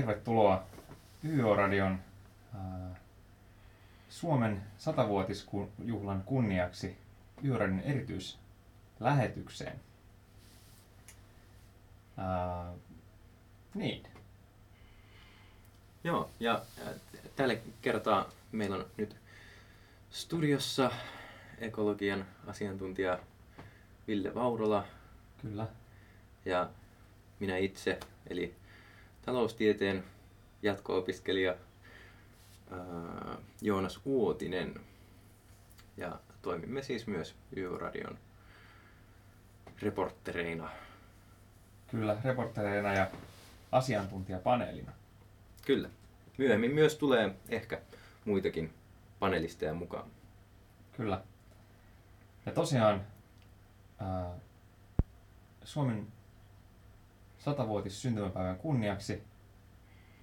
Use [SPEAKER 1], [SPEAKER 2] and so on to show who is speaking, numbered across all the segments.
[SPEAKER 1] tervetuloa YO-radion äh, Suomen satavuotisjuhlan kunniaksi YO-radion erityislähetykseen. Äh, niin.
[SPEAKER 2] Joo, ja tällä kertaa meillä on nyt studiossa ekologian asiantuntija Ville Vaurola
[SPEAKER 1] Kyllä.
[SPEAKER 2] ja minä itse, eli taloustieteen jatko-opiskelija Joonas Uotinen. Ja toimimme siis myös YÖ-radion reporttereina.
[SPEAKER 1] Kyllä, reportereina ja asiantuntijapaneelina.
[SPEAKER 2] Kyllä. Myöhemmin myös tulee ehkä muitakin panelisteja mukaan.
[SPEAKER 1] Kyllä. Ja tosiaan Suomen satavuotis syntymäpäivän kunniaksi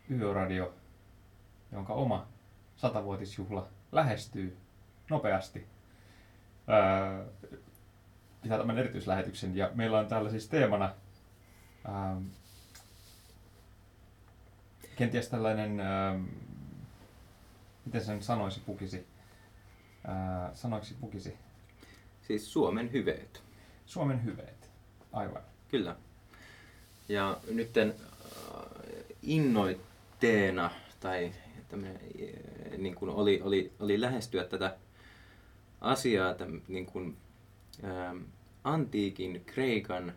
[SPEAKER 1] YÖ-radio, jonka oma satavuotisjuhla lähestyy nopeasti, ää, pitää tämän erityislähetyksen. Ja meillä on täällä siis teemana ää, kenties tällainen, ää, miten sen sanoisi pukisi, ää, sanoiksi pukisi,
[SPEAKER 2] Siis Suomen hyveet.
[SPEAKER 1] Suomen hyveet. Aivan.
[SPEAKER 2] Kyllä. Ja nytten äh, innoitteena tai äh, niin kuin oli, oli, oli lähestyä tätä asiaa täm, niin kuin, ähm, antiikin Kreikan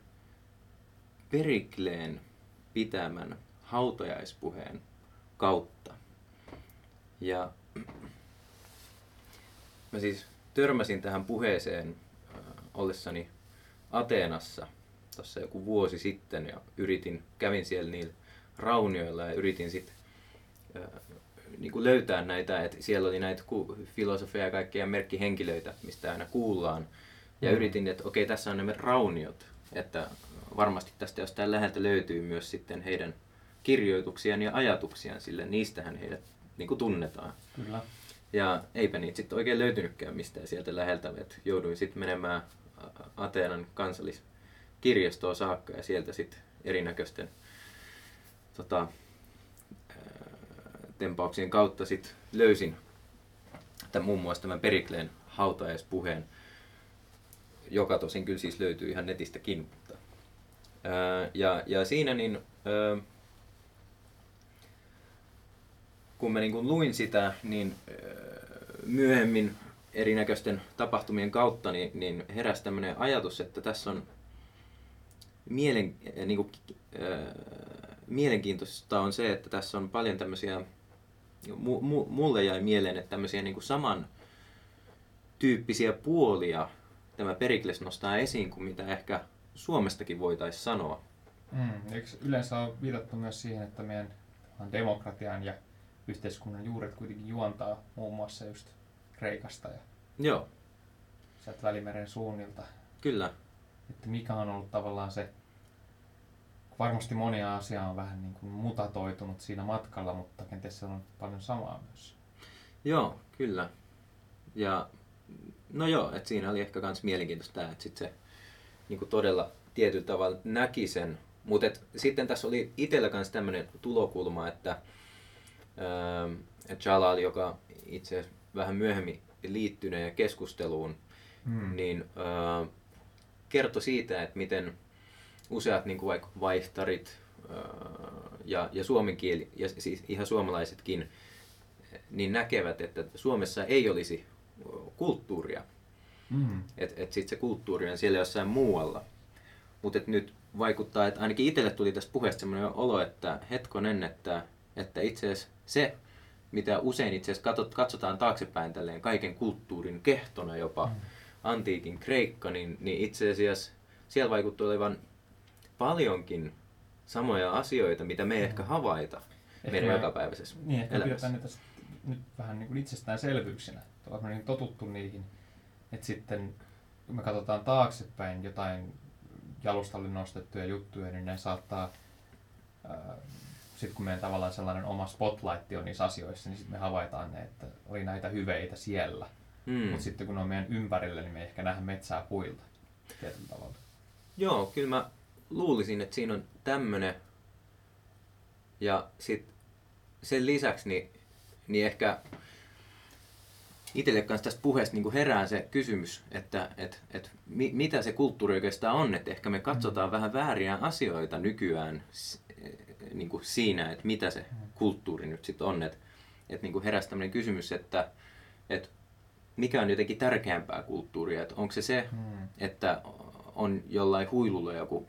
[SPEAKER 2] Perikleen pitämän hautajaispuheen kautta. Ja mä siis törmäsin tähän puheeseen äh, ollessani Ateenassa tuossa joku vuosi sitten ja yritin, kävin siellä niillä raunioilla ja yritin sitten niin kuin löytää näitä, että siellä oli näitä filosofeja ja kaikkia merkkihenkilöitä, mistä aina kuullaan. Ja
[SPEAKER 1] Mm.
[SPEAKER 2] yritin, että okei, tässä on nämä rauniot, että varmasti tästä jostain läheltä löytyy myös sitten heidän kirjoituksiaan ja ajatuksiaan, sillä niistähän heidät niin kuin tunnetaan.
[SPEAKER 1] Kyllä.
[SPEAKER 2] Ja eipä niitä sitten oikein löytynytkään mistään sieltä läheltä, että jouduin sitten menemään Ateenan kansalliskirjastoon saakka ja sieltä sitten erinäköisten tota, ää, tempauksien kautta sitten löysin tämän, muun muassa tämän Perikleen hautajaispuheen, joka tosin kyllä siis löytyy ihan netistäkin. Mutta, ää, ja, ja siinä niin, ää, kun mä niin kuin luin sitä, niin öö, myöhemmin erinäköisten tapahtumien kautta niin, niin heräsi tämmöinen ajatus, että tässä on mielen, niin kuin, öö, mielenkiintoista on se, että tässä on paljon tämmöisiä, mu, mu, mulle jäi mieleen, että tämmöisiä niin kuin saman tyyppisiä puolia tämä Perikles nostaa esiin kuin mitä ehkä Suomestakin voitaisiin sanoa.
[SPEAKER 1] Mm. Eikö yleensä on viitattu myös siihen, että meidän demokratian ja yhteiskunnan juuret kuitenkin juontaa muun muassa just Kreikasta ja
[SPEAKER 2] Joo,
[SPEAKER 1] sieltä Välimeren suunnilta.
[SPEAKER 2] kyllä.
[SPEAKER 1] Että mikä on ollut tavallaan se, varmasti monia asiaa on vähän niin kuin mutatoitunut siinä matkalla, mutta kenties siellä on paljon samaa myös.
[SPEAKER 2] Joo, kyllä. Ja no joo, että siinä oli ehkä myös mielenkiintoista tämä, että sit se niin todella tietyllä tavalla näki sen. Mutta sitten tässä oli itsellä myös tämmöinen tulokulma, että ähm, Jalal, joka itse vähän myöhemmin liittyneen keskusteluun,
[SPEAKER 1] Mm.
[SPEAKER 2] niin äh, kertoi siitä, että miten useat niin kuin vaikka vaihtarit äh, ja, ja suomen kieli, ja siis ihan suomalaisetkin, niin näkevät, että Suomessa ei olisi kulttuuria.
[SPEAKER 1] Mm.
[SPEAKER 2] Että et sitten se kulttuuri on siellä jossain muualla. Mutta nyt vaikuttaa, että ainakin itselle tuli tästä puheesta sellainen olo, että hetkonen, että, että itse asiassa se, mitä usein itse asiassa katsot- katsotaan taaksepäin tälleen kaiken kulttuurin kehtona jopa,
[SPEAKER 1] Mm.
[SPEAKER 2] Antiikin Kreikka, niin, niin itse asiassa siellä vaikuttaa olevan paljonkin samoja asioita, mitä me ei ehkä havaita
[SPEAKER 1] Ehkä
[SPEAKER 2] meidän
[SPEAKER 1] me-
[SPEAKER 2] jokapäiväisessä
[SPEAKER 1] Niin, ehkä
[SPEAKER 2] elämässä.
[SPEAKER 1] niitä sit nyt vähän niin kuin itsestäänselvyyksinä. Olemme niin totuttu niihin, että sitten kun me katsotaan taaksepäin jotain jalustalle nostettuja juttuja, niin ne saattaa, sitten kun meidän tavallaan sellainen oma spotlight on niissä asioissa, niin sitten me havaitaan ne, että oli näitä hyveitä siellä. Mm.
[SPEAKER 2] Mm.
[SPEAKER 1] Mutta sitten kun ne on meidän ympärillä, niin me ei ehkä nähdä metsää puilta tietyllä tavalla.
[SPEAKER 2] Joo, kyllä mä luulisin, että siinä on tämmönen Ja sit sen lisäksi niin, niin ehkä itselle kanssa tästä puheesta niin herää se kysymys, että et, et, mi, mitä se kulttuuri oikeastaan on. Että ehkä me katsotaan mm. vähän vääriä asioita nykyään niin kuin siinä, että mitä se kulttuuri nyt sitten on. Että et niin heräsi tämmöinen kysymys, että et mikä on jotenkin tärkeämpää kulttuuria. Että onko se se, mm. että on jollain huilulla joku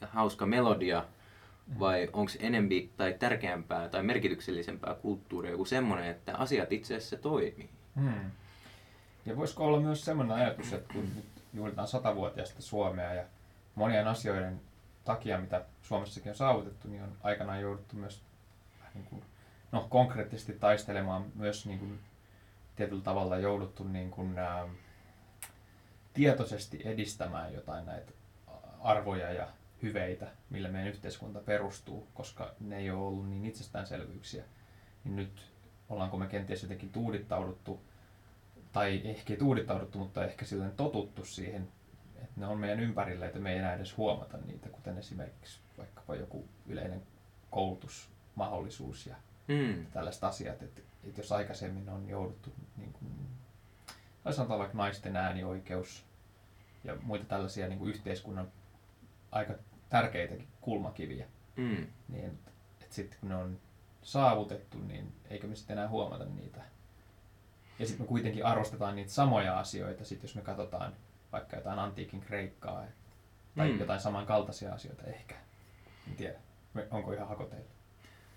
[SPEAKER 2] hauska melodia, vai onko enempi tai tärkeämpää tai merkityksellisempää kulttuuria joku semmoinen, että asiat itse asiassa toimii? Hmm.
[SPEAKER 1] Ja voisiko olla myös semmoinen ajatus, että kun nyt juhlitaan satavuotiaista Suomea ja monien asioiden takia, mitä Suomessakin on saavutettu, niin on aikanaan jouduttu myös niin kuin, no, konkreettisesti taistelemaan myös niin kuin, tietyllä tavalla jouduttu niin kuin, ää, tietoisesti edistämään jotain näitä arvoja ja hyveitä, millä meidän yhteiskunta perustuu, koska ne ei ole ollut niin itsestäänselvyyksiä. Niin nyt ollaanko me kenties jotenkin tuudittauduttu, tai ehkä ei tuudittauduttu, mutta ehkä silleen totuttu siihen, että ne on meidän ympärillä, että me ei enää edes huomata niitä, kuten esimerkiksi vaikkapa joku yleinen koulutusmahdollisuus ja mm. tällaiset asiat, että, että jos aikaisemmin on jouduttu, niin kuin, tai sanotaan vaikka naisten äänioikeus ja muita tällaisia niin kuin yhteiskunnan aika tärkeitäkin kulmakiviä. Mm. Niin, että et sitten kun ne on saavutettu, niin eikö me sitten enää huomata niitä. Ja sitten me kuitenkin arvostetaan niitä samoja asioita, sit jos me katsotaan vaikka jotain antiikin kreikkaa tai mm. jotain samankaltaisia asioita ehkä. En tiedä, onko ihan hakoteilla.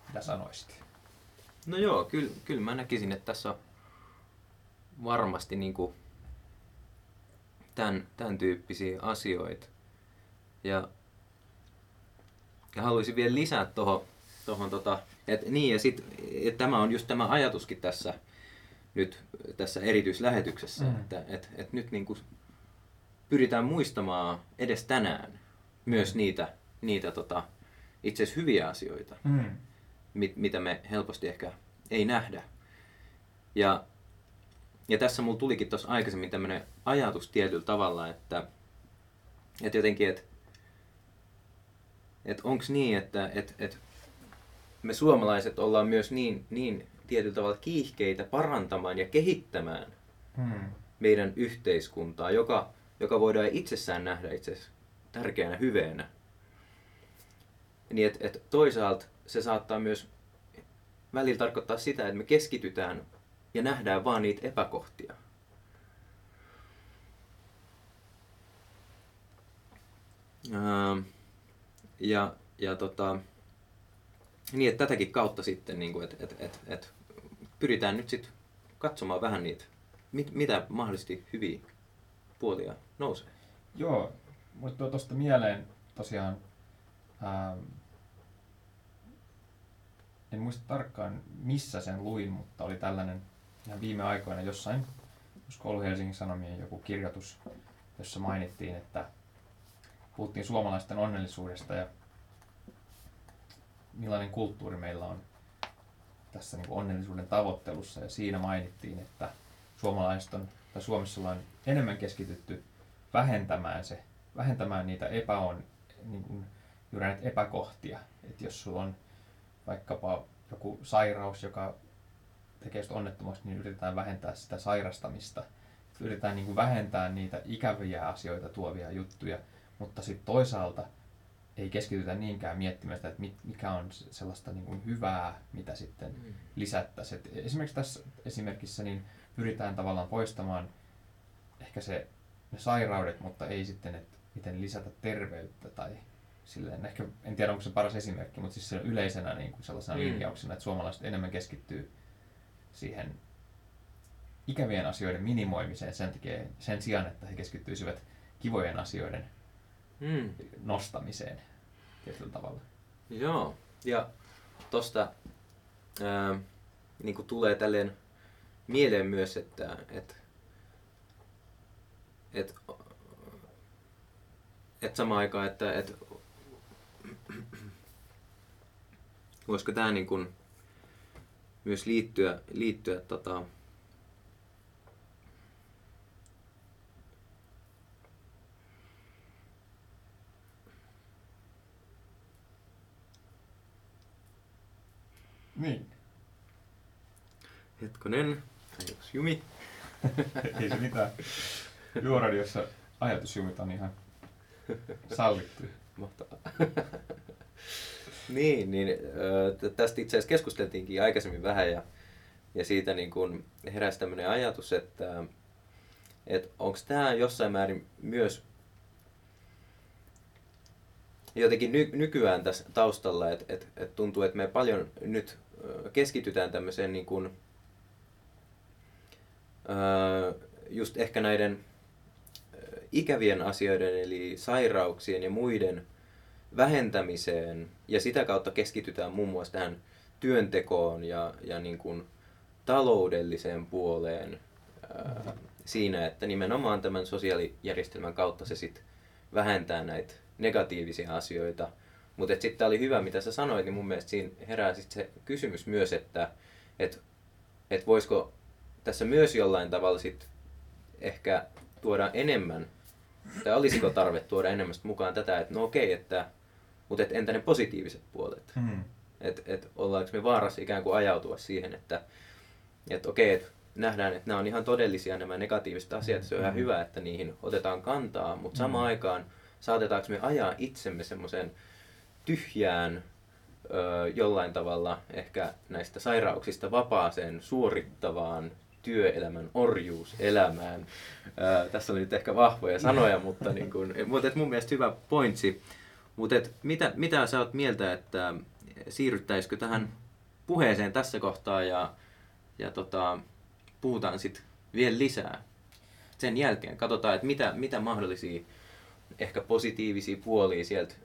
[SPEAKER 1] Mitä sanoisit?
[SPEAKER 2] No joo, kyllä, kyllä mä näkisin, että tässä on varmasti niin kuin tämän, tämän tyyppisiä asioita. Ja, ja haluaisin vielä lisää tuohon, tohon tota, että niin ja sit, et tämä on just tämä ajatuskin tässä nyt tässä erityislähetyksessä, mm. että et, et nyt niin kuin pyritään muistamaan edes tänään myös niitä, niitä tota, itse asiassa hyviä asioita, mm. Mit, mitä me helposti ehkä ei nähdä. Ja, ja tässä mulla tulikin tuossa aikaisemmin tämmöinen ajatus tietyllä tavalla, että, että jotenkin, että että onko niin, että et, et me suomalaiset ollaan myös niin, niin tietyllä tavalla kiihkeitä parantamaan ja kehittämään hmm. meidän yhteiskuntaa, joka, joka voidaan itsessään nähdä itse tärkeänä hyveenä. Niin että et toisaalta se saattaa myös välillä tarkoittaa sitä, että me keskitytään ja nähdään vaan niitä epäkohtia. Ähm ja, ja tota, niin, että tätäkin kautta sitten, niin että et, et, et, pyritään nyt sitten katsomaan vähän niitä, mit, mitä mahdollisesti hyviä puolia nousee.
[SPEAKER 1] Joo, mutta tuo tuosta mieleen tosiaan, ää, en muista tarkkaan missä sen luin, mutta oli tällainen ihan viime aikoina jossain, olisiko ollut Helsingin Sanomien joku kirjoitus, jossa mainittiin, että puhuttiin suomalaisten onnellisuudesta ja millainen kulttuuri meillä on tässä niin onnellisuuden tavoittelussa. Ja siinä mainittiin, että suomalaiset on, tai Suomessa ollaan enemmän keskitytty vähentämään, se, vähentämään niitä epäon, niin kuin, juuri näitä epäkohtia. Että jos sulla on vaikkapa joku sairaus, joka tekee sitä onnettomuutta, niin yritetään vähentää sitä sairastamista. Yritetään niin kuin vähentää niitä ikäviä asioita tuovia juttuja, mutta sitten toisaalta ei keskitytä niinkään miettimään sitä, että mikä on sellaista niin kuin hyvää, mitä sitten mm. lisättäisiin. esimerkiksi tässä esimerkissä niin pyritään tavallaan poistamaan ehkä se, ne sairaudet, mutta ei sitten, että miten lisätä terveyttä tai silleen, ehkä, en tiedä onko se paras esimerkki, mutta siis se yleisenä niin kuin sellaisena mm. linjauksena, että suomalaiset enemmän keskittyy siihen ikävien asioiden minimoimiseen sen, takia, sen sijaan, että he keskittyisivät kivojen asioiden mm. nostamiseen tietyllä tavalla.
[SPEAKER 2] Joo, ja tosta ää, niin tulee tälleen mieleen myös, että et, et, et samaan aikaan, että et, voisiko tämä niin kuin myös liittyä, liittyä tota,
[SPEAKER 1] Niin.
[SPEAKER 2] Hetkonen, ajatus jumi.
[SPEAKER 1] Ei se mitään. Juoradiossa ajatusjumit on ihan sallittu.
[SPEAKER 2] Mahtavaa. niin, niin tästä itse asiassa keskusteltiinkin aikaisemmin vähän ja, ja siitä niin kun heräsi tämmöinen ajatus, että, että onko tämä jossain määrin myös jotenkin ny, nykyään tässä taustalla, että et, et tuntuu, että me paljon nyt keskitytään tämmöiseen niin kuin, just ehkä näiden ikävien asioiden eli sairauksien ja muiden vähentämiseen ja sitä kautta keskitytään muun muassa tähän työntekoon ja, ja niin kuin taloudelliseen puoleen ää, siinä, että nimenomaan tämän sosiaalijärjestelmän kautta se sitten vähentää näitä negatiivisia asioita. Mutta sitten tämä oli hyvä, mitä sä sanoit, niin mun mielestä siinä herää sit se kysymys myös, että et, et voisiko tässä myös jollain tavalla sit ehkä tuoda enemmän, tai olisiko tarve tuoda enemmän mukaan tätä, että no okei, että, mutta et entä ne positiiviset puolet?
[SPEAKER 1] Mm.
[SPEAKER 2] Että et ollaanko me vaarassa ikään kuin ajautua siihen, että et okei, et nähdään, että nämä on ihan todellisia nämä negatiiviset asiat, se on ihan hyvä, että niihin otetaan kantaa, mutta samaan aikaan saatetaanko me ajaa itsemme semmoiseen tyhjään ö, jollain tavalla ehkä näistä sairauksista vapaaseen suorittavaan työelämän orjuuselämään. Ö, tässä oli nyt ehkä vahvoja sanoja, mutta, niin kun, mutta et mun mielestä hyvä pointsi. Mutta et mitä, mitä sä oot mieltä, että siirryttäisikö tähän puheeseen tässä kohtaa ja, ja tota, puhutaan sitten vielä lisää sen jälkeen. Katsotaan, että mitä, mitä mahdollisia ehkä positiivisia puolia sieltä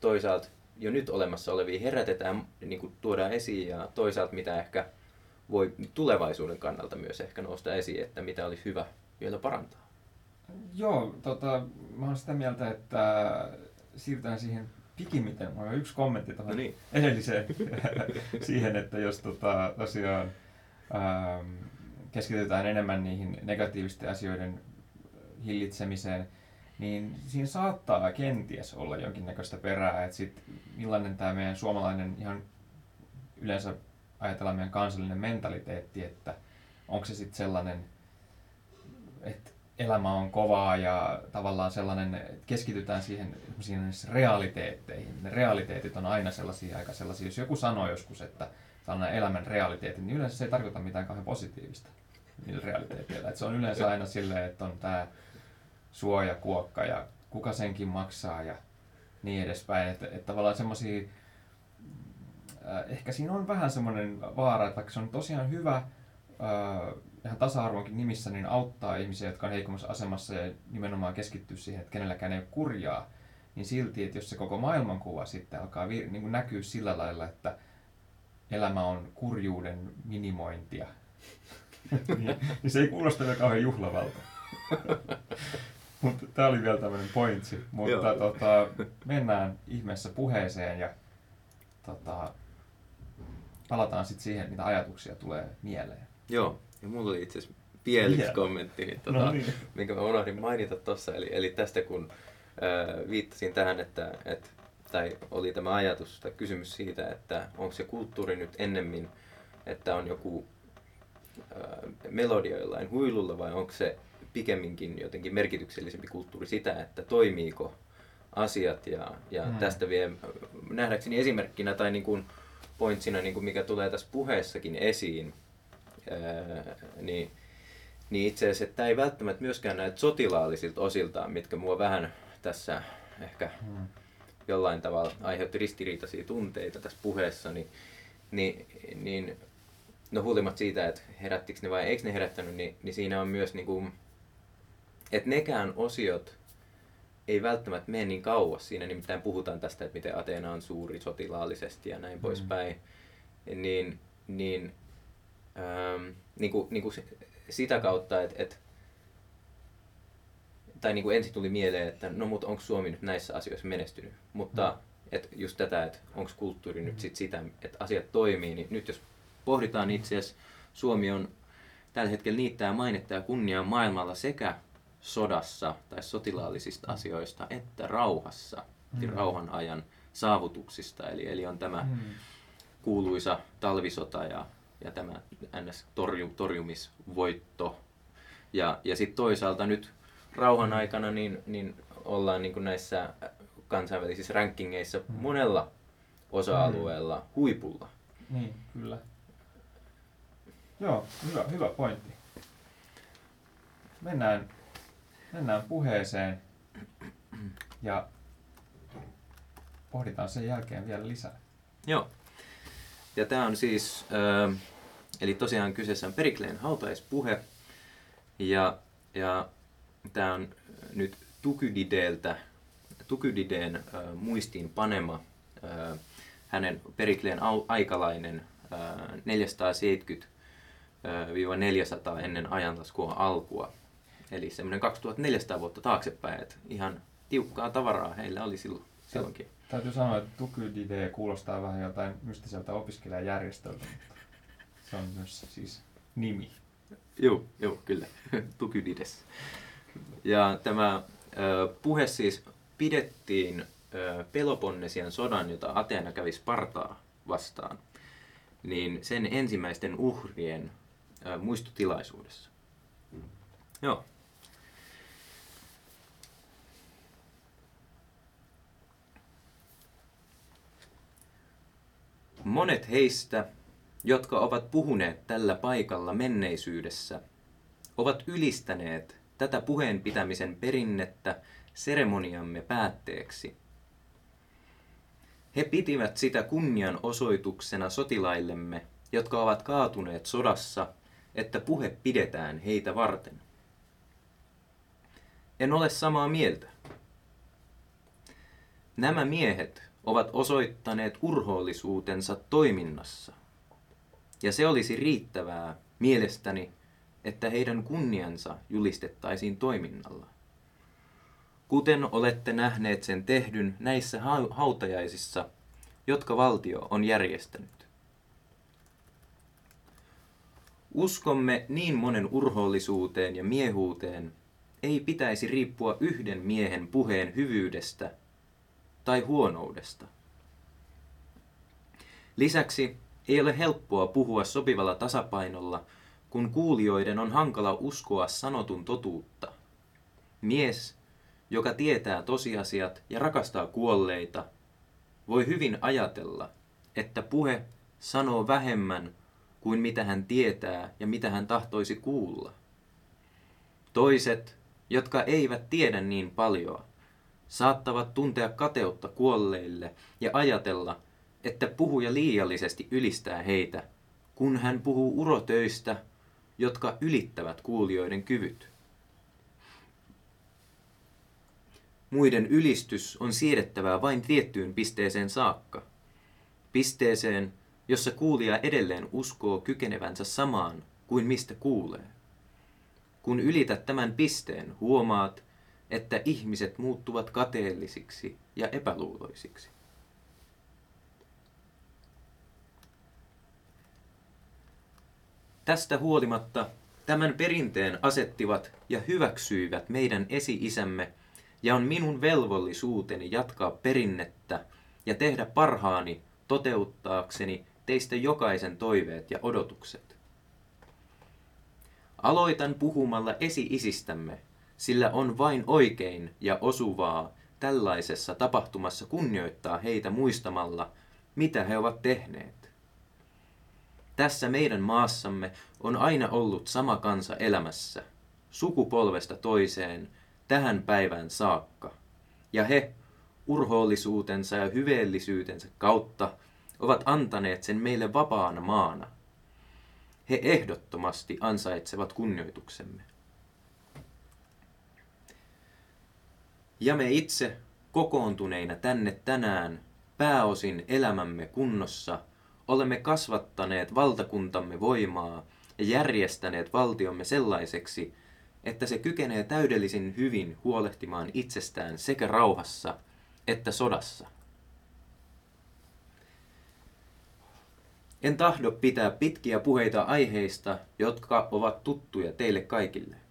[SPEAKER 2] toisaalta jo nyt olemassa olevia herätetään, niin kuin tuodaan esiin ja toisaalta mitä ehkä voi tulevaisuuden kannalta myös ehkä nousta esiin, että mitä olisi hyvä vielä parantaa.
[SPEAKER 1] Joo, tota, mä olen sitä mieltä, että siirrytään siihen pikimmiten. Mä olen yksi kommentti tuohon
[SPEAKER 2] No niin.
[SPEAKER 1] edelliseen siihen, että jos tota, tosiaan ähm, keskitytään enemmän niihin negatiivisten asioiden hillitsemiseen, niin siinä saattaa kenties olla jonkinnäköistä perää, että sit millainen tämä meidän suomalainen ihan yleensä ajatellaan meidän kansallinen mentaliteetti, että onko se sitten sellainen, että elämä on kovaa ja tavallaan sellainen, että keskitytään siihen siihen realiteetteihin. Ne realiteetit on aina sellaisia aika sellaisia, jos joku sanoo joskus, että tällainen elämän realiteetti, niin yleensä se ei tarkoita mitään kauhean positiivista niillä realiteeteilla. Et se on yleensä aina silleen, että on tämä suojakuokka ja kuka senkin maksaa ja niin edespäin. Että, että tavallaan semmoisia, ehkä siinä on vähän semmoinen vaara, että vaikka se on tosiaan hyvä äh, ihan tasa-arvonkin nimissä, niin auttaa ihmisiä, jotka on heikommassa asemassa ja nimenomaan keskittyä siihen, että kenelläkään ei ole kurjaa, niin silti, että jos se koko maailmankuva sitten alkaa niin kuin näkyä sillä lailla, että elämä on kurjuuden minimointia, niin, niin se ei kuulosta vielä kauhean juhlavalta. Mutta tämä oli vielä tämmöinen pointsi. Mutta tota, mennään ihmeessä puheeseen ja tota, palataan sitten siihen, mitä ajatuksia tulee mieleen.
[SPEAKER 2] Joo, ja mulla oli itse asiassa
[SPEAKER 1] Vielä?
[SPEAKER 2] kommentti, niin, tota,
[SPEAKER 1] No niin.
[SPEAKER 2] minkä mä unohdin mainita tuossa. Eli, eli tästä kun äh, viittasin tähän, että, että tai oli tämä ajatus tai kysymys siitä, että onko se kulttuuri nyt ennemmin, että on joku äh, melodia jollain huilulla vai onko se pikemminkin jotenkin merkityksellisempi kulttuuri sitä, että toimiiko asiat ja, ja
[SPEAKER 1] Mm.
[SPEAKER 2] tästä vie nähdäkseni esimerkkinä tai niin kuin pointsina, niin kuin mikä tulee tässä puheessakin esiin, ää, niin, niin itse asiassa, että tämä ei välttämättä myöskään näitä sotilaallisilta osiltaan, mitkä mua vähän tässä ehkä
[SPEAKER 1] Hmm.
[SPEAKER 2] jollain tavalla aiheutti ristiriitaisia tunteita tässä puheessa, niin, niin, niin no huolimatta siitä, että herättikö ne vai eikö ne herättänyt, niin, niin siinä on myös niin kuin, että nekään osiot ei välttämättä mene niin kauas. Siinä nimittäin puhutaan tästä, että miten Ateena on suuri sotilaallisesti ja näin
[SPEAKER 1] Mm.
[SPEAKER 2] poispäin. Niin, niin, ähm, niin, kuin, niin kuin sitä kautta, että, että tai niin kuin ensin tuli mieleen, että no mutta onko Suomi nyt näissä asioissa menestynyt. Mutta
[SPEAKER 1] Mm.
[SPEAKER 2] että just tätä, että onko kulttuuri nyt sit sitä, että asiat toimii, niin nyt jos pohditaan itse asiassa, Suomi on tällä hetkellä niittää mainetta ja kunniaa maailmalla sekä sodassa tai sotilaallisista asioista että rauhassa, mm.
[SPEAKER 1] Mm.
[SPEAKER 2] rauhan ajan saavutuksista. Eli, eli on tämä
[SPEAKER 1] Hmm.
[SPEAKER 2] kuuluisa talvisota ja, ja tämä NS torju, torjumisvoitto. Ja, ja sitten toisaalta nyt rauhan aikana niin, niin ollaan niin kuin näissä kansainvälisissä rankingeissa mm. monella osa-alueella mm. huipulla.
[SPEAKER 1] Niin, kyllä. Joo, hyvä, hyvä pointti. Mennään, mennään puheeseen ja pohditaan sen jälkeen vielä lisää.
[SPEAKER 2] Joo. Ja tämä on siis, äh, eli tosiaan kyseessä on Perikleen hautaispuhe. Ja, ja tämä on nyt Tukydideeltä, Tukydideen äh, muistiin panema, äh, hänen Perikleen aikalainen äh, 470-400 ennen ajantaskua alkua. Eli semmoinen 2400 vuotta taaksepäin, että ihan tiukkaa tavaraa heillä oli silloin, silloinkin.
[SPEAKER 1] Täytyy sanoa, että Tukydide kuulostaa vähän jotain mystiseltä opiskelijajärjestöltä, mutta se on myös siis nimi.
[SPEAKER 2] Joo, joo, kyllä. Tukydides. Ja tämä ö, puhe siis pidettiin ö, Peloponnesian sodan, jota Ateena kävi Spartaa vastaan, niin sen ensimmäisten uhrien ö, muistotilaisuudessa. Joo. Monet heistä, jotka ovat puhuneet tällä paikalla menneisyydessä, ovat ylistäneet tätä puheen pitämisen perinnettä seremoniamme päätteeksi. He pitivät sitä kunnian osoituksena sotilaillemme, jotka ovat kaatuneet sodassa, että puhe pidetään heitä varten. En ole samaa mieltä. Nämä miehet ovat osoittaneet urhoollisuutensa toiminnassa. Ja se olisi riittävää mielestäni, että heidän kunniansa julistettaisiin toiminnalla. Kuten olette nähneet sen tehdyn näissä hautajaisissa, jotka valtio on järjestänyt. Uskomme niin monen urhoollisuuteen ja miehuuteen ei pitäisi riippua yhden miehen puheen hyvyydestä tai huonoudesta. Lisäksi ei ole helppoa puhua sopivalla tasapainolla, kun kuulijoiden on hankala uskoa sanotun totuutta. Mies, joka tietää tosiasiat ja rakastaa kuolleita, voi hyvin ajatella, että puhe sanoo vähemmän kuin mitä hän tietää ja mitä hän tahtoisi kuulla. Toiset, jotka eivät tiedä niin paljon, saattavat tuntea kateutta kuolleille ja ajatella, että puhuja liiallisesti ylistää heitä, kun hän puhuu urotöistä, jotka ylittävät kuulijoiden kyvyt. Muiden ylistys on siedettävää vain tiettyyn pisteeseen saakka. Pisteeseen, jossa kuulija edelleen uskoo kykenevänsä samaan kuin mistä kuulee. Kun ylität tämän pisteen, huomaat, että ihmiset muuttuvat kateellisiksi ja epäluuloisiksi. Tästä huolimatta tämän perinteen asettivat ja hyväksyivät meidän esi-isämme, ja on minun velvollisuuteni jatkaa perinnettä ja tehdä parhaani toteuttaakseni teistä jokaisen toiveet ja odotukset. Aloitan puhumalla esi-isistämme, sillä on vain oikein ja osuvaa tällaisessa tapahtumassa kunnioittaa heitä muistamalla, mitä he ovat tehneet. Tässä meidän maassamme on aina ollut sama kansa elämässä, sukupolvesta toiseen, tähän päivään saakka. Ja he, urhoollisuutensa ja hyveellisyytensä kautta, ovat antaneet sen meille vapaana maana. He ehdottomasti ansaitsevat kunnioituksemme. Ja me itse kokoontuneina tänne tänään, pääosin elämämme kunnossa, olemme kasvattaneet valtakuntamme voimaa ja järjestäneet valtiomme sellaiseksi, että se kykenee täydellisen hyvin huolehtimaan itsestään sekä rauhassa että sodassa. En tahdo pitää pitkiä puheita aiheista, jotka ovat tuttuja teille kaikille.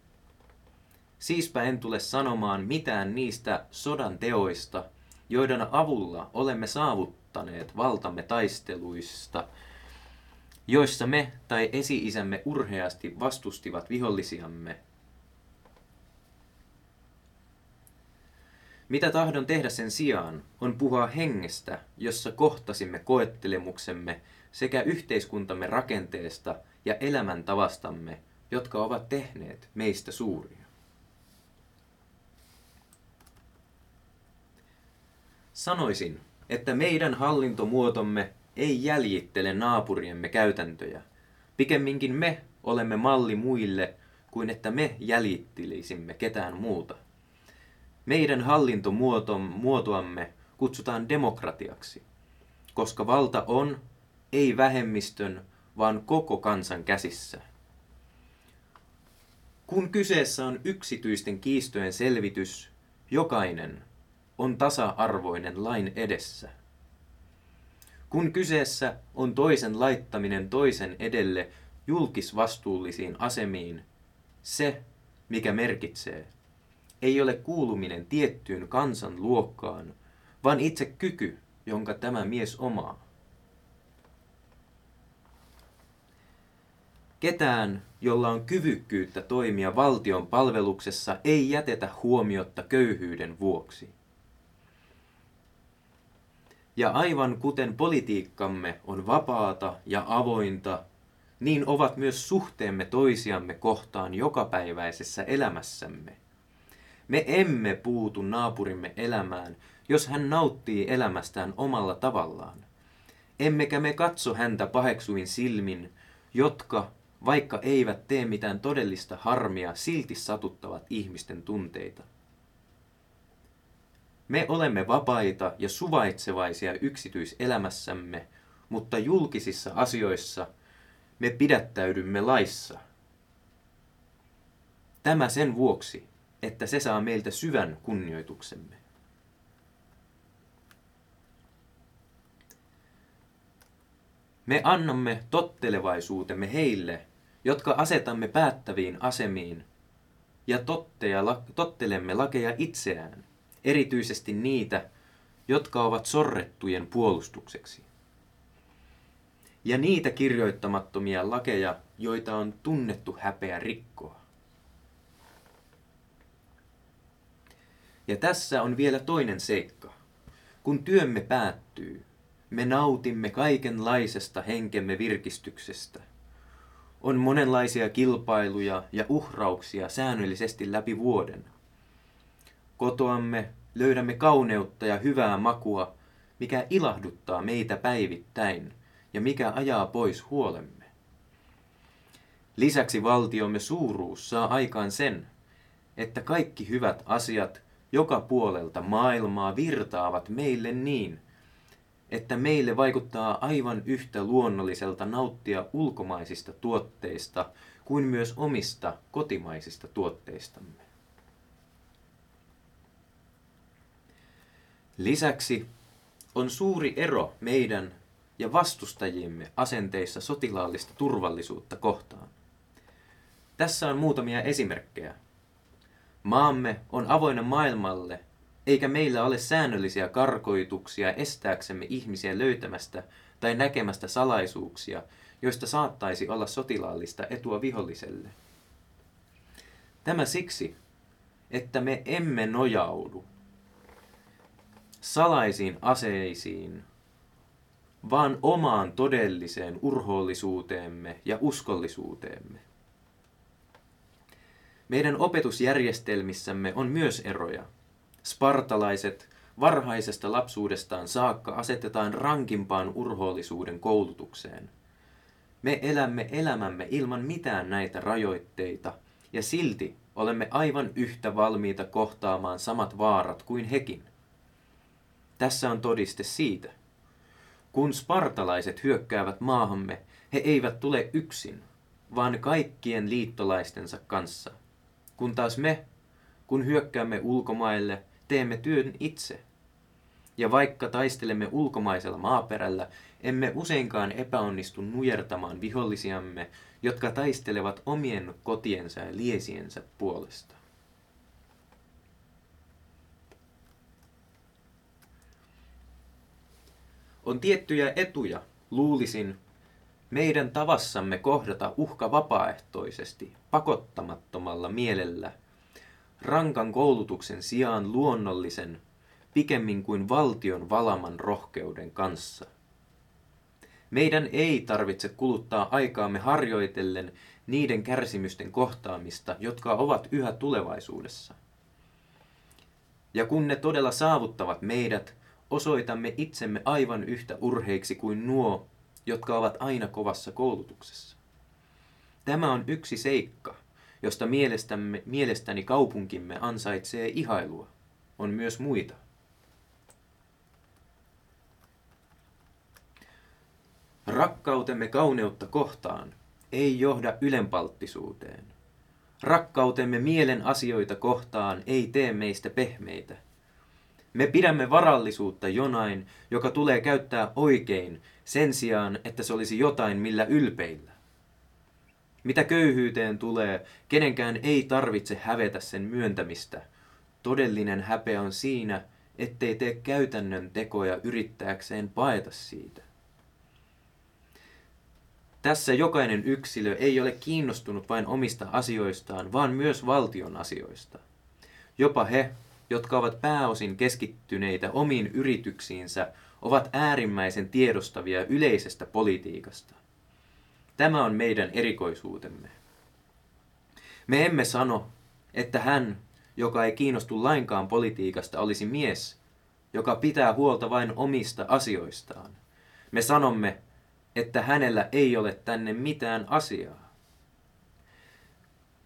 [SPEAKER 2] Siispä en tule sanomaan mitään niistä sodan teoista, joiden avulla olemme saavuttaneet valtamme taisteluista, joissa me tai esi-isämme urheasti vastustivat vihollisiamme. Mitä tahdon tehdä sen sijaan, on puhua hengestä, jossa kohtasimme koettelemuksemme sekä yhteiskuntamme rakenteesta ja elämäntavastamme, jotka ovat tehneet meistä suuria. Sanoisin, että meidän hallintomuotomme ei jäljittele naapuriemme käytäntöjä. Pikemminkin me olemme malli muille kuin että me jäljittelisimme ketään muuta. Meidän hallintomuotoamme kutsutaan demokratiaksi, koska valta on ei vähemmistön, vaan koko kansan käsissä. Kun kyseessä on yksityisten kiistojen selvitys, jokainen on tasa-arvoinen lain edessä. Kun kyseessä on toisen laittaminen toisen edelle julkisvastuullisiin asemiin, se, mikä merkitsee, ei ole kuuluminen tiettyyn kansan luokkaan, vaan itse kyky, jonka tämä mies omaa. Ketään, jolla on kyvykkyyttä toimia valtion palveluksessa, ei jätetä huomiotta köyhyyden vuoksi. Ja aivan kuten politiikkamme on vapaata ja avointa, niin ovat myös suhteemme toisiamme kohtaan jokapäiväisessä elämässämme. Me emme puutu naapurimme elämään, jos hän nauttii elämästään omalla tavallaan. Emmekä me katso häntä paheksuin silmin, jotka, vaikka eivät tee mitään todellista harmia, silti satuttavat ihmisten tunteita. Me olemme vapaita ja suvaitsevaisia yksityiselämässämme, mutta julkisissa asioissa me pidättäydymme laissa. Tämä sen vuoksi, että se saa meiltä syvän kunnioituksemme. Me annamme tottelevaisuutemme heille, jotka asetamme päättäviin asemiin, ja tottelemme lakeja itseään erityisesti niitä, jotka ovat sorrettujen puolustukseksi. Ja niitä kirjoittamattomia lakeja, joita on tunnettu häpeä rikkoa. Ja tässä on vielä toinen seikka. Kun työmme päättyy, me nautimme kaikenlaisesta henkemme virkistyksestä. On monenlaisia kilpailuja ja uhrauksia säännöllisesti läpi vuoden – Kotoamme löydämme kauneutta ja hyvää makua, mikä ilahduttaa meitä päivittäin ja mikä ajaa pois huolemme. Lisäksi valtiomme suuruus saa aikaan sen, että kaikki hyvät asiat joka puolelta maailmaa virtaavat meille niin, että meille vaikuttaa aivan yhtä luonnolliselta nauttia ulkomaisista tuotteista kuin myös omista kotimaisista tuotteistamme. Lisäksi on suuri ero meidän ja vastustajiemme asenteissa sotilaallista turvallisuutta kohtaan. Tässä on muutamia esimerkkejä. Maamme on avoinna maailmalle, eikä meillä ole säännöllisiä karkoituksia estääksemme ihmisiä löytämästä tai näkemästä salaisuuksia, joista saattaisi olla sotilaallista etua viholliselle. Tämä siksi, että me emme nojaudu salaisiin aseisiin, vaan omaan todelliseen urhoollisuuteemme ja uskollisuuteemme. Meidän opetusjärjestelmissämme on myös eroja. Spartalaiset varhaisesta lapsuudestaan saakka asetetaan rankimpaan urhoollisuuden koulutukseen. Me elämme elämämme ilman mitään näitä rajoitteita, ja silti olemme aivan yhtä valmiita kohtaamaan samat vaarat kuin hekin. Tässä on todiste siitä. Kun spartalaiset hyökkäävät maahamme, he eivät tule yksin, vaan kaikkien liittolaistensa kanssa. Kun taas me, kun hyökkäämme ulkomaille, teemme työn itse. Ja vaikka taistelemme ulkomaisella maaperällä, emme useinkaan epäonnistu nujertamaan vihollisiamme, jotka taistelevat omien kotiensa ja liesiensä puolesta. On tiettyjä etuja, luulisin, meidän tavassamme kohdata uhka vapaaehtoisesti, pakottamattomalla mielellä, rankan koulutuksen sijaan luonnollisen, pikemmin kuin valtion valaman rohkeuden kanssa. Meidän ei tarvitse kuluttaa aikaamme harjoitellen niiden kärsimysten kohtaamista, jotka ovat yhä tulevaisuudessa. Ja kun ne todella saavuttavat meidät, osoitamme itsemme aivan yhtä urheiksi kuin nuo, jotka ovat aina kovassa koulutuksessa. Tämä on yksi seikka, josta mielestämme, mielestäni kaupunkimme ansaitsee ihailua. On myös muita. Rakkautemme kauneutta kohtaan ei johda ylenpalttisuuteen. Rakkautemme mielen asioita kohtaan ei tee meistä pehmeitä. Me pidämme varallisuutta jonain, joka tulee käyttää oikein, sen sijaan, että se olisi jotain, millä ylpeillä. Mitä köyhyyteen tulee, kenenkään ei tarvitse hävetä sen myöntämistä. Todellinen häpeä on siinä, ettei tee käytännön tekoja yrittääkseen paeta siitä. Tässä jokainen yksilö ei ole kiinnostunut vain omista asioistaan, vaan myös valtion asioista. Jopa he, jotka ovat pääosin keskittyneitä omiin yrityksiinsä, ovat äärimmäisen tiedostavia yleisestä politiikasta. Tämä on meidän erikoisuutemme. Me emme sano, että hän, joka ei kiinnostu lainkaan politiikasta, olisi mies, joka pitää huolta vain omista asioistaan. Me sanomme, että hänellä ei ole tänne mitään asiaa.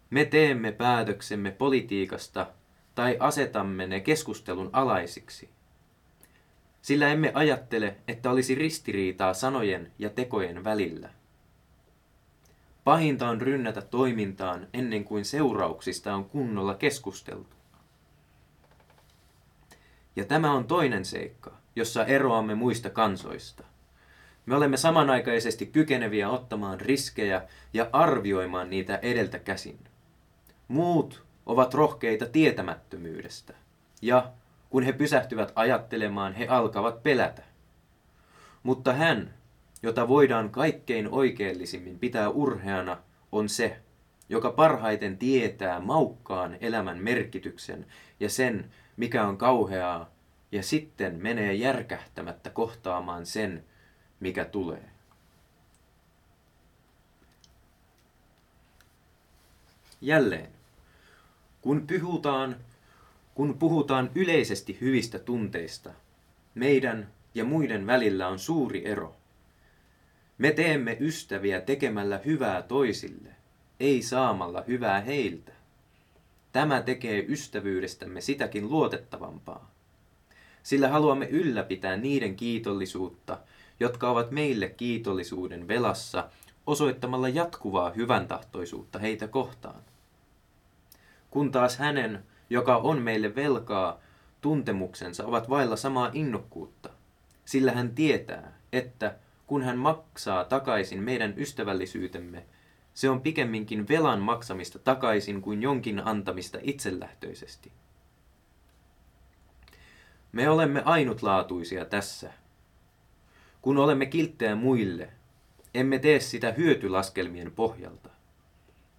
[SPEAKER 2] Me teemme päätöksemme politiikasta tai asetamme ne keskustelun alaisiksi. Sillä emme ajattele, että olisi ristiriitaa sanojen ja tekojen välillä. Pahinta on rynnätä toimintaan ennen kuin seurauksista on kunnolla keskusteltu. Ja tämä on toinen seikka, jossa eroamme muista kansoista. Me olemme samanaikaisesti kykeneviä ottamaan riskejä ja arvioimaan niitä edeltä käsin. Muut ovat rohkeita tietämättömyydestä. Ja kun he pysähtyvät ajattelemaan, he alkavat pelätä. Mutta hän, jota voidaan kaikkein oikeellisimmin pitää urheana, on se, joka parhaiten tietää maukkaan elämän merkityksen ja sen, mikä on kauheaa, ja sitten menee järkähtämättä kohtaamaan sen, mikä tulee. Jälleen, kun puhutaan, kun puhutaan yleisesti hyvistä tunteista, meidän ja muiden välillä on suuri ero. Me teemme ystäviä tekemällä hyvää toisille, ei saamalla hyvää heiltä. Tämä tekee ystävyydestämme sitäkin luotettavampaa. Sillä haluamme ylläpitää niiden kiitollisuutta, jotka ovat meille kiitollisuuden velassa osoittamalla jatkuvaa hyvän tahtoisuutta heitä kohtaan. Kun taas hänen, joka on meille velkaa, tuntemuksensa ovat vailla samaa innokkuutta, sillä hän tietää, että kun hän maksaa takaisin meidän ystävällisyytemme, se on pikemminkin velan maksamista takaisin kuin jonkin antamista itselähtöisesti. Me olemme ainutlaatuisia tässä, kun olemme kilttejä muille, emme tee sitä hyötylaskelmien pohjalta.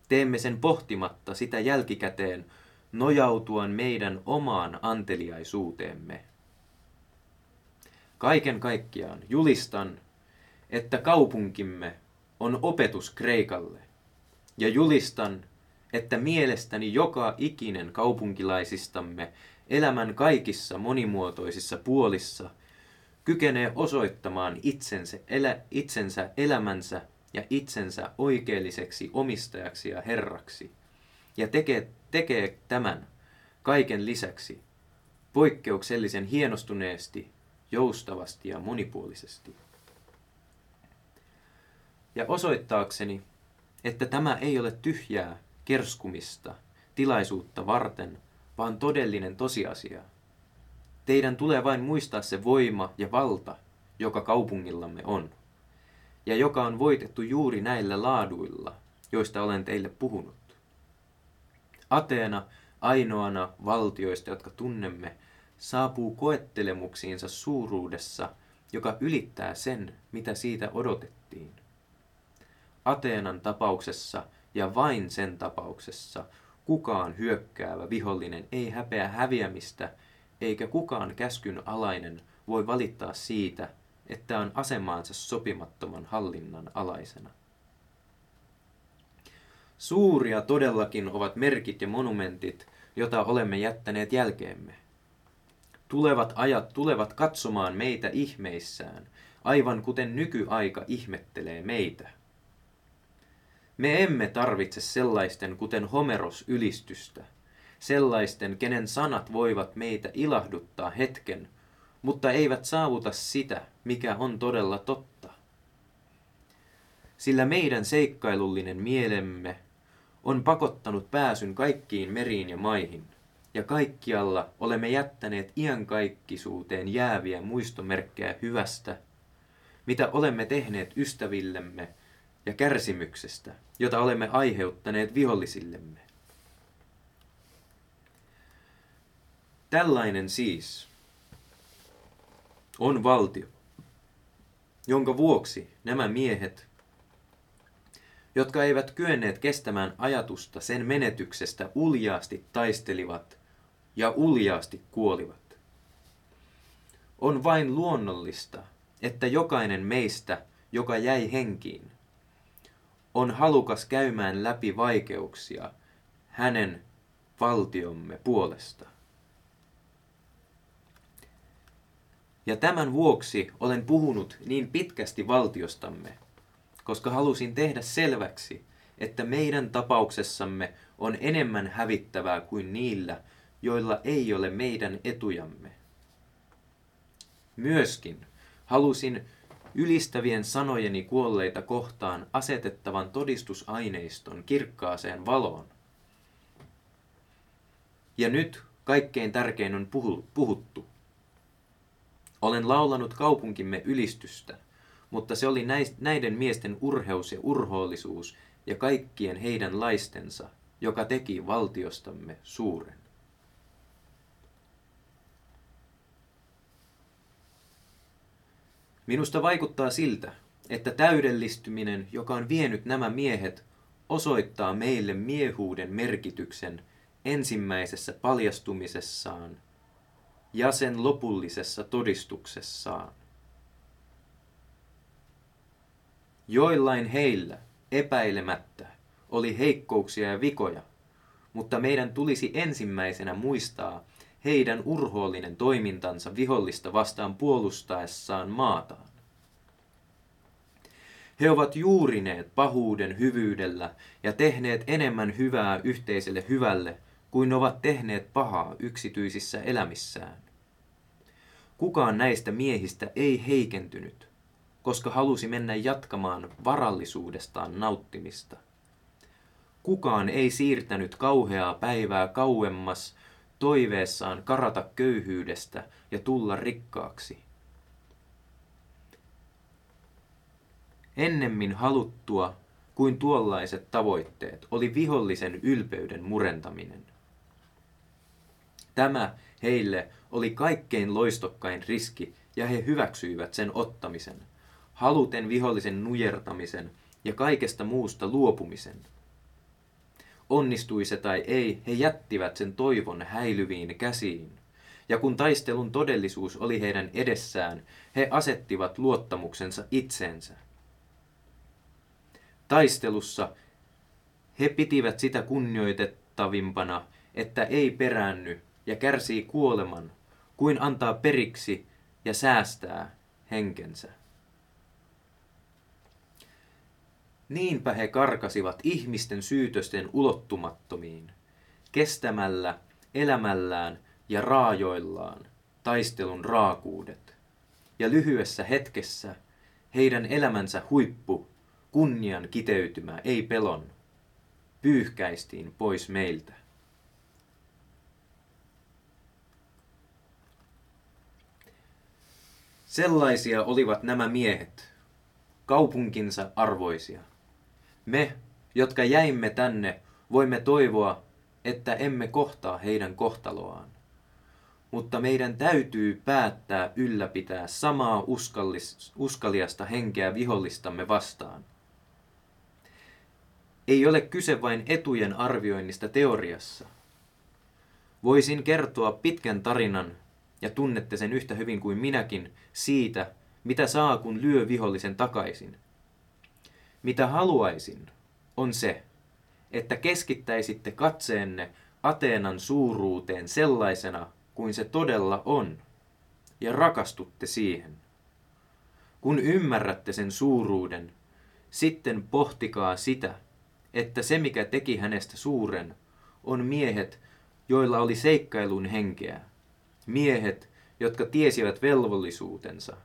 [SPEAKER 2] Teemme sen pohtimatta sitä jälkikäteen nojautuan meidän omaan anteliaisuuteemme. Kaiken kaikkiaan julistan, että kaupunkimme on opetus Kreikalle, ja julistan, että mielestäni joka ikinen kaupunkilaisistamme elämän kaikissa monimuotoisissa puolissa – kykenee osoittamaan itsensä, elä, itsensä elämänsä ja itsensä oikeelliseksi omistajaksi ja herraksi. Ja tekee, tekee tämän kaiken lisäksi poikkeuksellisen hienostuneesti, joustavasti ja monipuolisesti. Ja osoittaakseni, että tämä ei ole tyhjää kerskumista tilaisuutta varten, vaan todellinen tosiasia – Teidän tulee vain muistaa se voima ja valta, joka kaupungillamme on, ja joka on voitettu juuri näillä laaduilla, joista olen teille puhunut. Ateena, ainoana valtioista, jotka tunnemme, saapuu koettelemuksiinsa suuruudessa, joka ylittää sen, mitä siitä odotettiin. Ateenan tapauksessa ja vain sen tapauksessa kukaan hyökkäävä vihollinen ei häpeä häviämistä, eikä kukaan käskyn alainen voi valittaa siitä, että on asemaansa sopimattoman hallinnan alaisena. Suuria todellakin ovat merkit ja monumentit, jota olemme jättäneet jälkeemme. Tulevat ajat tulevat katsomaan meitä ihmeissään, aivan kuten nykyaika ihmettelee meitä. Me emme tarvitse sellaisten kuten Homeros ylistystä, sellaisten, kenen sanat voivat meitä ilahduttaa hetken, mutta eivät saavuta sitä, mikä on todella totta. Sillä meidän seikkailullinen mielemme on pakottanut pääsyn kaikkiin meriin ja maihin, ja kaikkialla olemme jättäneet iankaikkisuuteen jääviä muistomerkkejä hyvästä, mitä olemme tehneet ystävillemme ja kärsimyksestä, jota olemme aiheuttaneet vihollisillemme. Tällainen siis on valtio, jonka vuoksi nämä miehet, jotka eivät kyenneet kestämään ajatusta sen menetyksestä, uljaasti taistelivat ja uljaasti kuolivat. On vain luonnollista, että jokainen meistä, joka jäi henkiin, on halukas käymään läpi vaikeuksia hänen valtiomme puolesta. Ja tämän vuoksi olen puhunut niin pitkästi valtiostamme, koska halusin tehdä selväksi, että meidän tapauksessamme on enemmän hävittävää kuin niillä, joilla ei ole meidän etujamme. Myöskin halusin ylistävien sanojeni kuolleita kohtaan asetettavan todistusaineiston kirkkaaseen valoon. Ja nyt kaikkein tärkein on puhuttu. Olen laulanut kaupunkimme ylistystä, mutta se oli näiden miesten urheus ja urhoollisuus ja kaikkien heidän laistensa, joka teki valtiostamme suuren. Minusta vaikuttaa siltä, että täydellistyminen, joka on vienyt nämä miehet, osoittaa meille miehuuden merkityksen ensimmäisessä paljastumisessaan ja sen lopullisessa todistuksessaan. Joillain heillä, epäilemättä, oli heikkouksia ja vikoja, mutta meidän tulisi ensimmäisenä muistaa heidän urhoollinen toimintansa vihollista vastaan puolustaessaan maataan. He ovat juurineet pahuuden hyvyydellä ja tehneet enemmän hyvää yhteiselle hyvälle kuin ovat tehneet pahaa yksityisissä elämissään. Kukaan näistä miehistä ei heikentynyt, koska halusi mennä jatkamaan varallisuudestaan nauttimista. Kukaan ei siirtänyt kauheaa päivää kauemmas toiveessaan karata köyhyydestä ja tulla rikkaaksi. Ennemmin haluttua kuin tuollaiset tavoitteet oli vihollisen ylpeyden murentaminen. Tämä heille oli kaikkein loistokkain riski ja he hyväksyivät sen ottamisen, haluten vihollisen nujertamisen ja kaikesta muusta luopumisen – Onnistui se tai ei, he jättivät sen toivon häilyviin käsiin. Ja kun taistelun todellisuus oli heidän edessään, he asettivat luottamuksensa itseensä. Taistelussa he pitivät sitä kunnioitettavimpana, että ei peräänny ja kärsii kuoleman, kuin antaa periksi ja säästää henkensä. Niinpä he karkasivat ihmisten syytösten ulottumattomiin, kestämällä elämällään ja raajoillaan taistelun raakuudet. Ja lyhyessä hetkessä heidän elämänsä huippu, kunnian kiteytymä, ei pelon, pyyhkäistiin pois meiltä. Sellaisia olivat nämä miehet, kaupunkinsa arvoisia. Me, jotka jäimme tänne, voimme toivoa, että emme kohtaa heidän kohtaloaan. mutta meidän täytyy päättää ylläpitää samaa uskallis, uskaliasta henkeä vihollistamme vastaan. Ei ole kyse vain etujen arvioinnista teoriassa. Voisin kertoa pitkän tarinan, ja tunnette sen yhtä hyvin kuin minäkin, siitä, mitä saa kun lyö vihollisen takaisin. Mitä haluaisin, on se, että keskittäisitte katseenne Ateenan suuruuteen sellaisena kuin se todella on, ja rakastutte siihen. Kun ymmärrätte sen suuruuden, sitten pohtikaa sitä, että se mikä teki hänestä suuren, on miehet, joilla oli seikkailun henkeä, miehet, jotka tiesivät velvollisuutensa,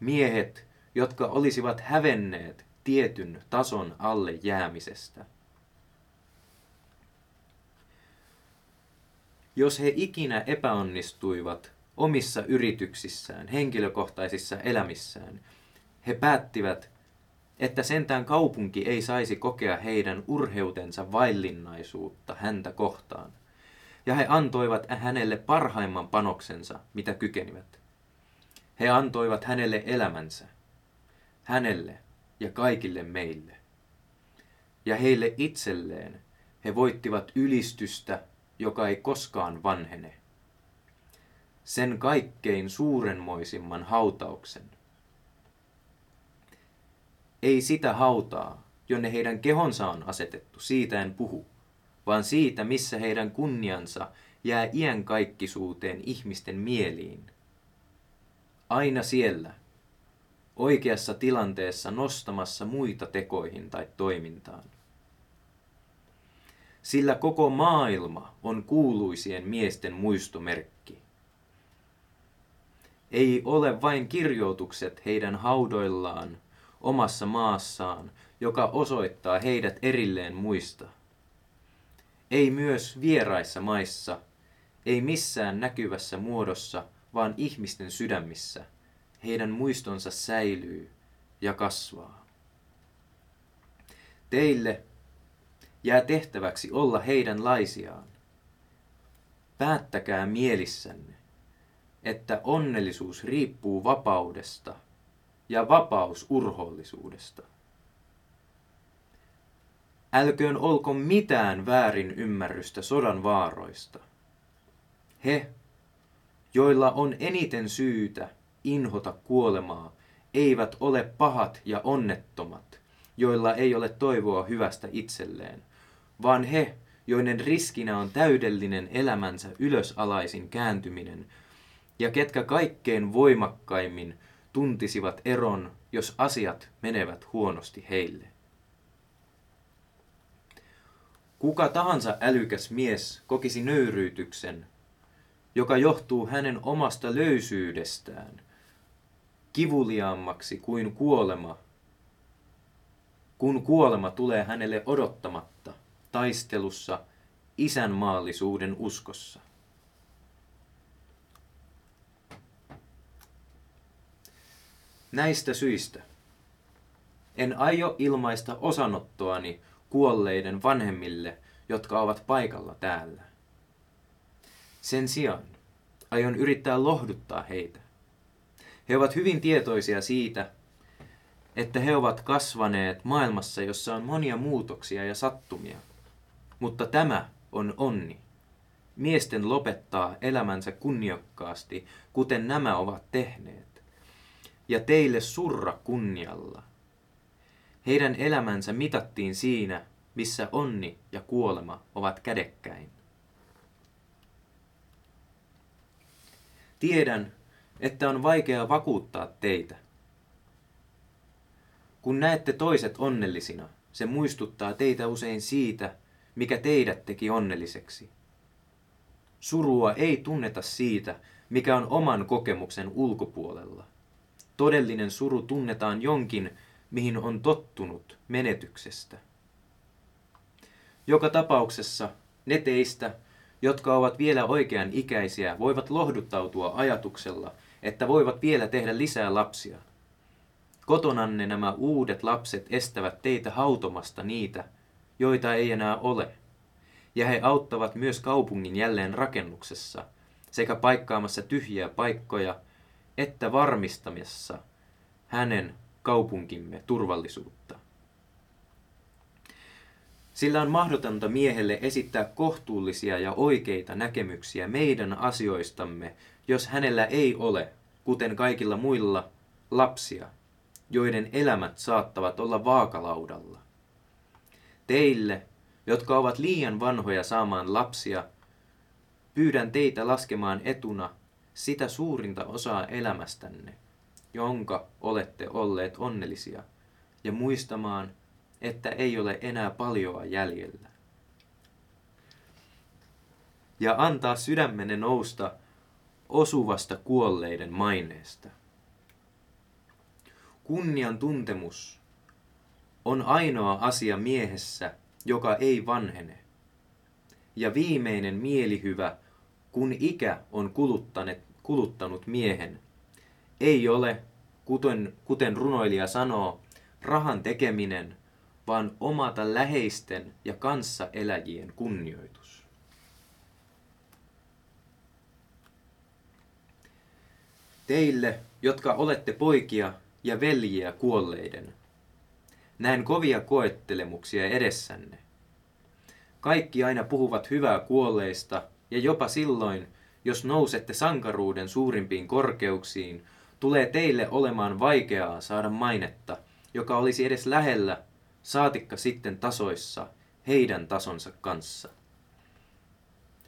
[SPEAKER 2] miehet, jotka olisivat hävenneet tietyn tason alle jäämisestä. Jos he ikinä epäonnistuivat omissa yrityksissään, henkilökohtaisissa elämissään, he päättivät, että sentään kaupunki ei saisi kokea heidän urheutensa vaillinnaisuutta häntä kohtaan. Ja he antoivat hänelle parhaimman panoksensa, mitä kykenivät. He antoivat hänelle elämänsä, hänelle ja kaikille meille. Ja heille itselleen he voittivat ylistystä joka ei koskaan vanhene. Sen kaikkein suurenmoisimman hautauksen. Ei sitä hautaa, jonne heidän kehonsa on asetettu, siitä en puhu, vaan siitä, missä heidän kunniansa jää iänkaikkisuuteen ihmisten mieliin. Aina siellä, oikeassa tilanteessa nostamassa muita tekoihin tai toimintaan sillä koko maailma on kuuluisien miesten muistomerkki. Ei ole vain kirjoitukset heidän haudoillaan omassa maassaan, joka osoittaa heidät erilleen muista. Ei myös vieraissa maissa, ei missään näkyvässä muodossa, vaan ihmisten sydämissä. Heidän muistonsa säilyy ja kasvaa. Teille jää tehtäväksi olla heidän laisiaan. Päättäkää mielissänne, että onnellisuus riippuu vapaudesta ja vapaus urhollisuudesta. Älköön olko mitään väärin ymmärrystä sodan vaaroista. He, joilla on eniten syytä inhota kuolemaa, eivät ole pahat ja onnettomat, joilla ei ole toivoa hyvästä itselleen, vaan he, joiden riskinä on täydellinen elämänsä ylösalaisin kääntyminen, ja ketkä kaikkein voimakkaimmin tuntisivat eron, jos asiat menevät huonosti heille. Kuka tahansa älykäs mies kokisi nöyryytyksen, joka johtuu hänen omasta löysyydestään, kivuliaammaksi kuin kuolema, kun kuolema tulee hänelle odottamatta taistelussa isänmaallisuuden uskossa. Näistä syistä en aio ilmaista osanottoani kuolleiden vanhemmille, jotka ovat paikalla täällä. Sen sijaan aion yrittää lohduttaa heitä. He ovat hyvin tietoisia siitä, että he ovat kasvaneet maailmassa, jossa on monia muutoksia ja sattumia – mutta tämä on onni. Miesten lopettaa elämänsä kunniokkaasti, kuten nämä ovat tehneet, ja teille surra kunnialla. Heidän elämänsä mitattiin siinä, missä onni ja kuolema ovat kädekkäin. Tiedän, että on vaikea vakuuttaa teitä. Kun näette toiset onnellisina, se muistuttaa teitä usein siitä, mikä teidät teki onnelliseksi. Surua ei tunneta siitä, mikä on oman kokemuksen ulkopuolella. Todellinen suru tunnetaan jonkin, mihin on tottunut menetyksestä. Joka tapauksessa ne teistä, jotka ovat vielä oikean ikäisiä, voivat lohduttautua ajatuksella, että voivat vielä tehdä lisää lapsia. Kotonanne nämä uudet lapset estävät teitä hautomasta niitä, joita ei enää ole. Ja he auttavat myös kaupungin jälleen rakennuksessa, sekä paikkaamassa tyhjiä paikkoja, että varmistamassa hänen kaupunkimme turvallisuutta. Sillä on mahdotonta miehelle esittää kohtuullisia ja oikeita näkemyksiä meidän asioistamme, jos hänellä ei ole, kuten kaikilla muilla, lapsia, joiden elämät saattavat olla vaakalaudalla. Teille, jotka ovat liian vanhoja saamaan lapsia, pyydän teitä laskemaan etuna sitä suurinta osaa elämästänne, jonka olette olleet onnellisia, ja muistamaan, että ei ole enää paljoa jäljellä. Ja antaa sydämenne nousta osuvasta kuolleiden maineesta. Kunnian tuntemus on ainoa asia miehessä, joka ei vanhene. Ja viimeinen mielihyvä, kun ikä on kuluttanut miehen, ei ole, kuten, kuten runoilija sanoo, rahan tekeminen, vaan omata läheisten ja kanssaeläjien kunnioitus. Teille, jotka olette poikia ja veljiä kuolleiden, näen kovia koettelemuksia edessänne. Kaikki aina puhuvat hyvää kuolleista, ja jopa silloin, jos nousette sankaruuden suurimpiin korkeuksiin, tulee teille olemaan vaikeaa saada mainetta, joka olisi edes lähellä, saatikka sitten tasoissa heidän tasonsa kanssa.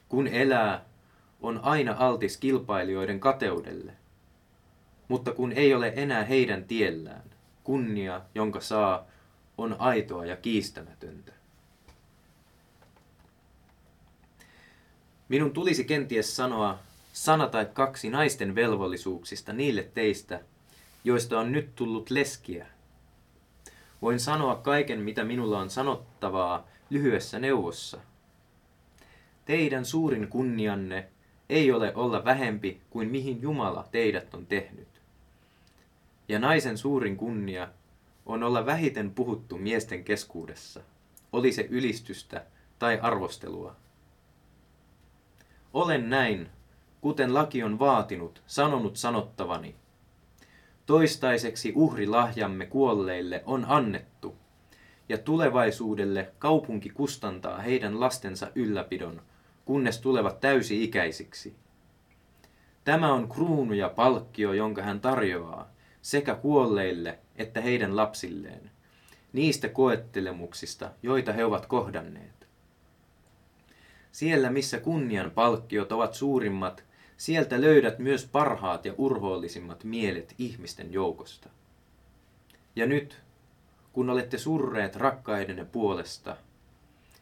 [SPEAKER 2] Kun elää, on aina altis kilpailijoiden kateudelle, mutta kun ei ole enää heidän tiellään, kunnia, jonka saa, on aitoa ja kiistämätöntä. Minun tulisi kenties sanoa sana tai kaksi naisten velvollisuuksista niille teistä, joista on nyt tullut leskiä. Voin sanoa kaiken, mitä minulla on sanottavaa lyhyessä neuvossa. Teidän suurin kunnianne ei ole olla vähempi kuin mihin Jumala teidät on tehnyt. Ja naisen suurin kunnia on olla vähiten puhuttu miesten keskuudessa, oli se ylistystä tai arvostelua. Olen näin, kuten laki on vaatinut, sanonut sanottavani. Toistaiseksi uhrilahjamme kuolleille on annettu, ja tulevaisuudelle kaupunki kustantaa heidän lastensa ylläpidon, kunnes tulevat täysi-ikäisiksi. Tämä on kruunu ja palkkio, jonka hän tarjoaa, sekä kuolleille että heidän lapsilleen, niistä koettelemuksista, joita he ovat kohdanneet. Siellä, missä kunnian palkkiot ovat suurimmat, sieltä löydät myös parhaat ja urhoollisimmat mielet ihmisten joukosta. Ja nyt, kun olette surreet rakkaidenne puolesta,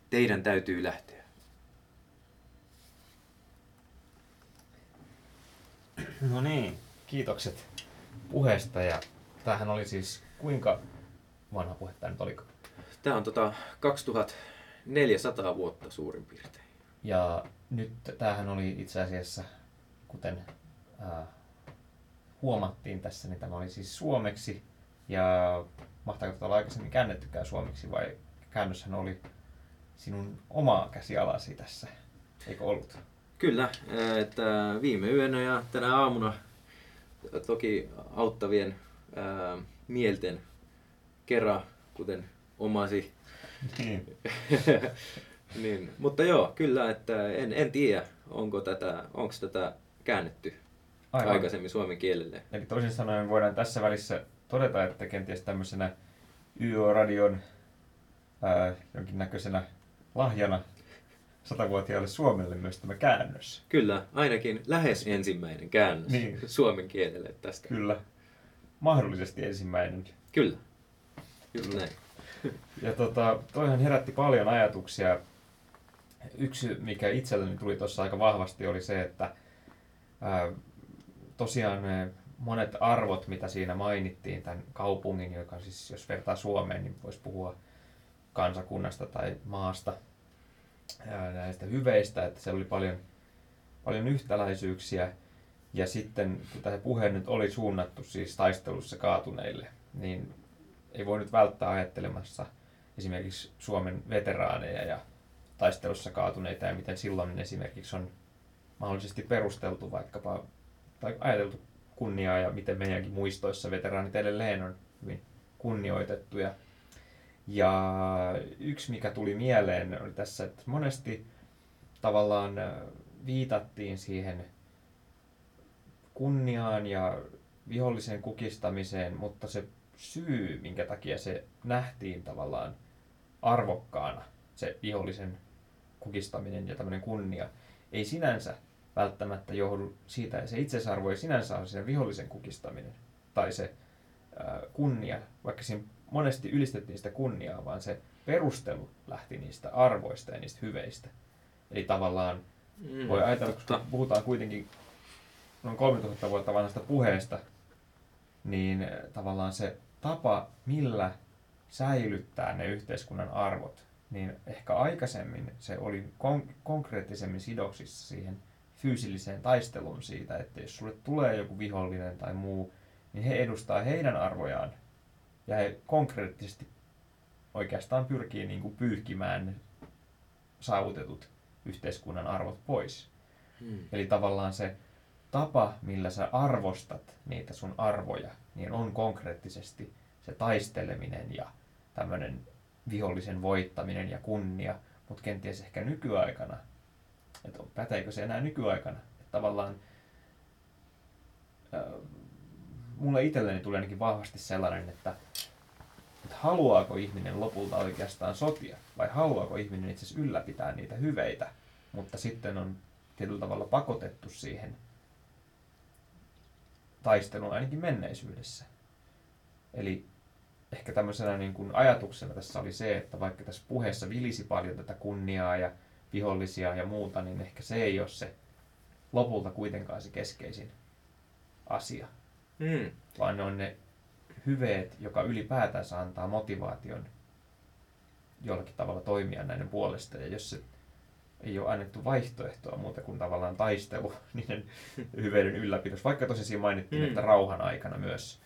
[SPEAKER 2] teidän täytyy lähteä.
[SPEAKER 1] No niin, kiitokset puheesta ja tämähän oli siis kuinka vanha puhe tämä nyt oliko?
[SPEAKER 2] Tämä on tota 2400 vuotta suurin piirtein.
[SPEAKER 1] Ja nyt tämähän oli itse asiassa, kuten äh, huomattiin tässä, niin tämä oli siis suomeksi. Ja mahtaako tätä olla aikaisemmin käännettykään suomeksi vai käännöshän oli sinun oma käsialasi tässä, eikö ollut?
[SPEAKER 2] Kyllä, että viime yönä ja tänä aamuna toki auttavien ää, mielten kera, kuten omasi. Niin. niin. Mutta joo, kyllä, että en, en tiedä, onko tätä, onko tätä käännetty Aivan. aikaisemmin suomen kielelle.
[SPEAKER 1] Eli toisin sanoen voidaan tässä välissä todeta, että kenties tämmöisenä YO-radion ää, jonkinnäköisenä lahjana satavuotiaalle Suomelle myös tämä käännös.
[SPEAKER 2] Kyllä, ainakin lähes ensimmäinen käännös niin. suomen kielelle tästä.
[SPEAKER 1] Kyllä, mahdollisesti ensimmäinen.
[SPEAKER 2] Kyllä, just Kyllä. näin.
[SPEAKER 1] Ja tota, toihan herätti paljon ajatuksia. Yksi, mikä itselleni tuli tuossa aika vahvasti, oli se, että tosiaan ne monet arvot, mitä siinä mainittiin, tämän kaupungin, joka siis, jos vertaa Suomeen, niin voisi puhua kansakunnasta tai maasta, näistä hyveistä, että siellä oli paljon, paljon yhtäläisyyksiä. Ja sitten kun tämä puhe nyt oli suunnattu siis taistelussa kaatuneille, niin ei voi nyt välttää ajattelemassa esimerkiksi Suomen veteraaneja ja taistelussa kaatuneita ja miten silloin esimerkiksi on mahdollisesti perusteltu vaikkapa, tai ajateltu kunniaa ja miten meidänkin muistoissa veteraanit edelleen on hyvin kunnioitettuja. Ja yksi, mikä tuli mieleen, oli tässä, että monesti tavallaan äh, viitattiin siihen kunniaan ja vihollisen kukistamiseen, mutta se syy, minkä takia se nähtiin tavallaan arvokkaana, se vihollisen kukistaminen ja tämmöinen kunnia, ei sinänsä välttämättä johdu siitä, että se itseisarvo ei sinänsä ole sen vihollisen kukistaminen tai se ää, kunnia, vaikka siinä monesti ylistettiin sitä kunniaa, vaan se perustelu lähti niistä arvoista ja niistä hyveistä. Eli tavallaan mm, voi ajatella, totta. kun puhutaan kuitenkin noin 3000 vuotta vanhasta puheesta, niin tavallaan se tapa, millä säilyttää ne yhteiskunnan arvot, niin ehkä aikaisemmin se oli kon- konkreettisemmin sidoksissa siihen fyysilliseen taisteluun siitä, että jos sulle tulee joku vihollinen tai muu, niin he edustaa heidän arvojaan ja he konkreettisesti oikeastaan pyrkii niin kuin pyyhkimään saavutetut yhteiskunnan arvot pois. Hmm. Eli tavallaan se tapa, millä sä arvostat niitä sun arvoja, niin on konkreettisesti se taisteleminen ja tämmöinen vihollisen voittaminen ja kunnia, mutta kenties ehkä nykyaikana, että päteekö se enää nykyaikana, että tavallaan äh, mulle itselleni tulee ainakin vahvasti sellainen, että, että haluaako ihminen lopulta oikeastaan sotia, vai haluaako ihminen itse asiassa ylläpitää niitä hyveitä, mutta sitten on tietyllä tavalla pakotettu siihen taisteluun ainakin menneisyydessä. Eli ehkä tämmöisenä niin kuin ajatuksena tässä oli se, että vaikka tässä puheessa vilisi paljon tätä kunniaa ja vihollisia ja muuta, niin ehkä se ei ole se lopulta kuitenkaan se keskeisin asia. Mm. Vaan ne on ne hyveet, joka ylipäätänsä antaa motivaation jollakin tavalla toimia näiden puolesta. Ja jos se ei ole annettu vaihtoehtoa muuta kuin tavallaan taistelu niiden hyveiden ylläpidossa, vaikka tosiaan mainittiin, mm. että rauhan aikana myös.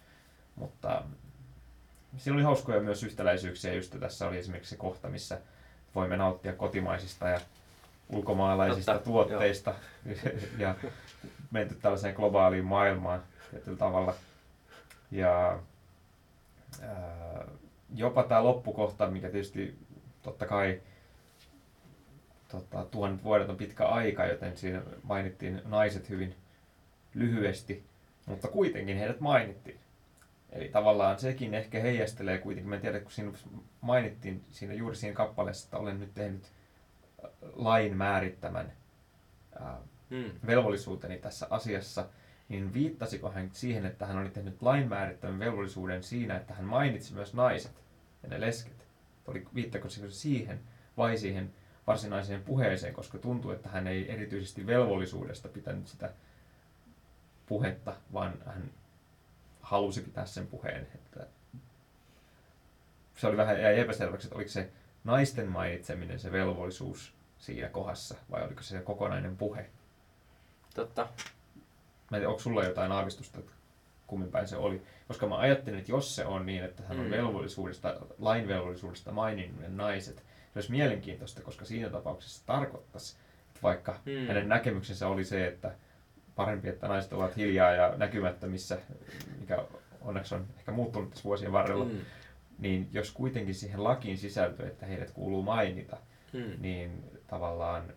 [SPEAKER 1] Mutta siinä oli hauskoja myös yhtäläisyyksiä, just tässä oli esimerkiksi se kohta, missä voimme nauttia kotimaisista ja ulkomaalaisista Totta, tuotteista ja menty tällaiseen globaaliin maailmaan tietyllä tavalla. Ja ää, jopa tämä loppukohta, mikä tietysti totta kai tota, tuhannet vuodet on pitkä aika, joten siinä mainittiin naiset hyvin lyhyesti, mutta kuitenkin heidät mainittiin. Eli tavallaan sekin ehkä heijastelee kuitenkin, mä en tiedä, kun siinä mainittiin siinä juuri siinä kappaleessa, että olen nyt tehnyt äh, lain määrittämän ää, hmm. velvollisuuteni tässä asiassa, niin viittasiko hän siihen, että hän oli tehnyt lain määrittämän velvollisuuden siinä, että hän mainitsi myös naiset ja ne lesket? Oli, viittako se siihen vai siihen varsinaiseen puheeseen, koska tuntuu, että hän ei erityisesti velvollisuudesta pitänyt sitä puhetta, vaan hän halusi pitää sen puheen. Että se oli vähän jäi epäselväksi, että oliko se naisten mainitseminen se velvollisuus siinä kohdassa, vai oliko se kokonainen puhe?
[SPEAKER 2] Totta.
[SPEAKER 1] Mä en tiedä, onko sulla jotain aavistusta, että kummin päin se oli? Koska mä ajattelin, että jos se on niin, että hän on mm. velvollisuudesta, lain velvollisuudesta maininnut ne naiset, se olisi mielenkiintoista, koska siinä tapauksessa tarkoittaisi, että vaikka mm. hänen näkemyksensä oli se, että parempi, että naiset ovat hiljaa ja näkymättömissä, mikä onneksi on ehkä muuttunut tässä vuosien varrella, mm. niin jos kuitenkin siihen lakiin sisältyy, että heidät kuuluu mainita, mm. niin tavallaan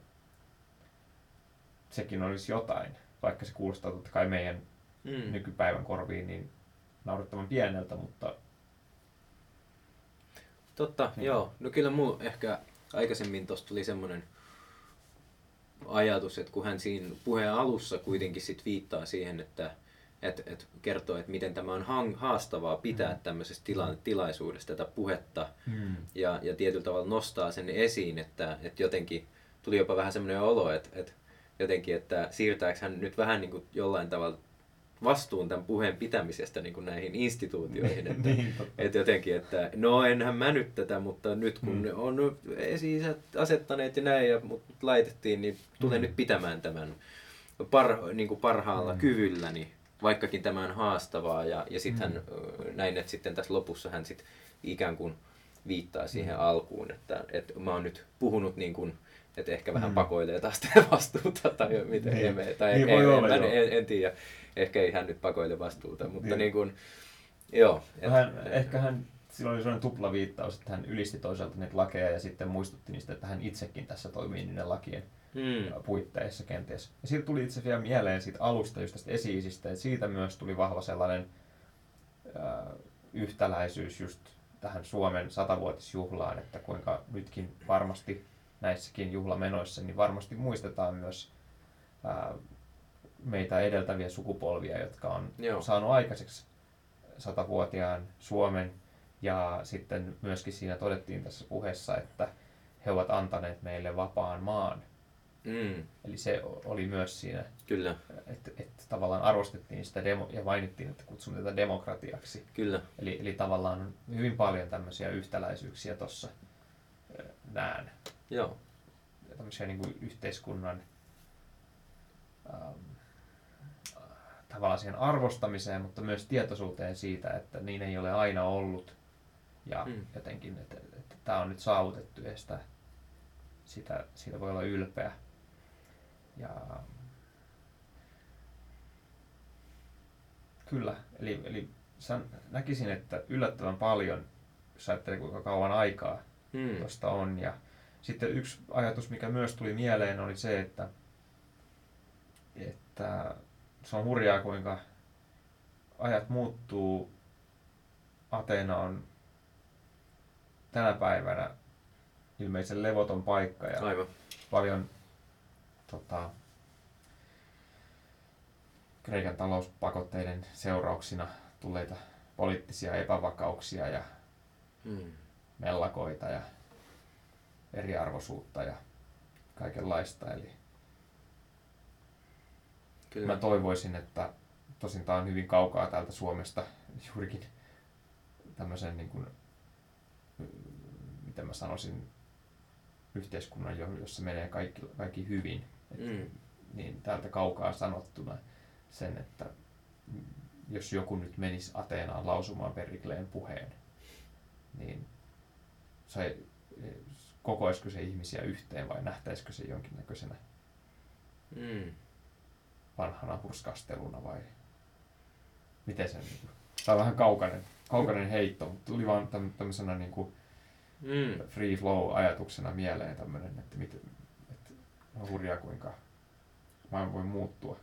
[SPEAKER 1] sekin olisi jotain, vaikka se kuulostaa totta kai meidän mm. nykypäivän korviin niin naurettavan pieneltä, mutta...
[SPEAKER 2] Totta, niin. joo. No kyllä mulla ehkä aikaisemmin tuosta tuli semmoinen ajatus, että kun hän siinä puheen alussa kuitenkin sit viittaa siihen, että et, et kertoo, että miten tämä on hang, haastavaa pitää mm. tämmöisestä tila, tilaisuudesta tätä puhetta mm. ja, ja tietyllä tavalla nostaa sen esiin, että, että jotenkin tuli jopa vähän semmoinen olo, että, että jotenkin, että siirtääkö hän nyt vähän niin kuin jollain tavalla vastuun tämän puheen pitämisestä niin kuin näihin instituutioihin. Että, niin, että jotenkin, että no enhän mä nyt tätä, mutta nyt kun hmm. on esi asettaneet ja näin ja mut laitettiin, niin tulen hmm. nyt pitämään tämän par, niin kuin parhaalla hmm. kyvylläni, vaikkakin tämä on haastavaa. Ja, ja sitten hän, näin, että sitten tässä lopussa hän sitten ikään kuin viittaa siihen hmm. alkuun, että, että mä oon nyt puhunut niin kuin että ehkä vähän
[SPEAKER 1] Mm.
[SPEAKER 2] pakoilee taas tätä vastuuta tai miten
[SPEAKER 1] Niin.
[SPEAKER 2] tai
[SPEAKER 1] Niin
[SPEAKER 2] en,
[SPEAKER 1] voi
[SPEAKER 2] en, en, en, tiedä, ehkä ei hän nyt pakoile vastuuta, mutta
[SPEAKER 1] Niin.
[SPEAKER 2] niin kuin, joo. et-
[SPEAKER 1] Hän, ehkä hän, silloin oli sellainen tuplaviittaus, että hän ylisti toisaalta niitä lakeja ja sitten muistutti niistä, että hän itsekin tässä toimii niiden lakien
[SPEAKER 2] Mm,
[SPEAKER 1] puitteissa kenties. Ja siitä tuli itse asiassa vielä mieleen siitä alusta, just tästä esiisistä, että siitä myös tuli vahva sellainen ää, yhtäläisyys just tähän Suomen satavuotisjuhlaan, että kuinka nytkin varmasti näissäkin juhlamenoissa, niin varmasti muistetaan myös ää, meitä edeltäviä sukupolvia, jotka on
[SPEAKER 2] Joo.
[SPEAKER 1] saanut aikaiseksi satavuotiaan Suomen. Ja sitten myöskin siinä todettiin tässä puheessa, että he ovat antaneet meille vapaan maan.
[SPEAKER 2] mm,
[SPEAKER 1] Eli se oli myös siinä,
[SPEAKER 2] kyllä,
[SPEAKER 1] että, että tavallaan arvostettiin sitä demo, ja mainittiin, että kutsumme tätä demokratiaksi.
[SPEAKER 2] kyllä.
[SPEAKER 1] Eli, eli tavallaan on hyvin paljon tämmöisiä yhtäläisyyksiä tuossa näen.
[SPEAKER 2] Joo,
[SPEAKER 1] tämmöisiä niin kuin yhteiskunnan ähm, tavallaan siihen arvostamiseen, mutta myös tietoisuuteen siitä, että niin ei ole aina ollut. Ja
[SPEAKER 2] Mm.
[SPEAKER 1] jotenkin, että, että tämä on nyt saavutettu ja sitä, sitä, siitä voi olla ylpeä. Ja kyllä, eli, eli san, näkisin, että yllättävän paljon, jos ajattelee kuinka kauan aikaa
[SPEAKER 2] mm,
[SPEAKER 1] tuosta on. Ja sitten yksi ajatus, mikä myös tuli mieleen, oli se, että, että se on hurjaa, kuinka ajat muuttuu. Ateena on tänä päivänä ilmeisen levoton paikka ja
[SPEAKER 2] aivan.
[SPEAKER 1] paljon tota, Kreikan talouspakotteiden seurauksina tulleita poliittisia epävakauksia ja
[SPEAKER 2] Mm,
[SPEAKER 1] mellakoita ja eriarvoisuutta ja kaikenlaista. Eli
[SPEAKER 2] kyllä.
[SPEAKER 1] mä toivoisin, että tosin tämä on hyvin kaukaa täältä Suomesta juurikin tämmöisen niin kuin, miten mä sanoisin, yhteiskunnan, jo- jossa menee kaikki, kaikki hyvin. Et,
[SPEAKER 2] Mm,
[SPEAKER 1] Niin täältä kaukaa sanottuna sen, että jos joku nyt menisi Ateenaan lausumaan Perikleen puheen, niin se, kokoisiko se ihmisiä yhteen vai nähtäisikö se jonkinnäköisenä
[SPEAKER 2] mm,
[SPEAKER 1] vanhana hurskasteluna vai miten se niin Tämä on vähän kaukainen, kaukainen heitto, mutta tuli vaan täm- tämmöisenä niin kuin
[SPEAKER 2] mm,
[SPEAKER 1] free flow ajatuksena mieleen tämmöinen, että, miten, että on hurjaa kuinka maailma voi muuttua.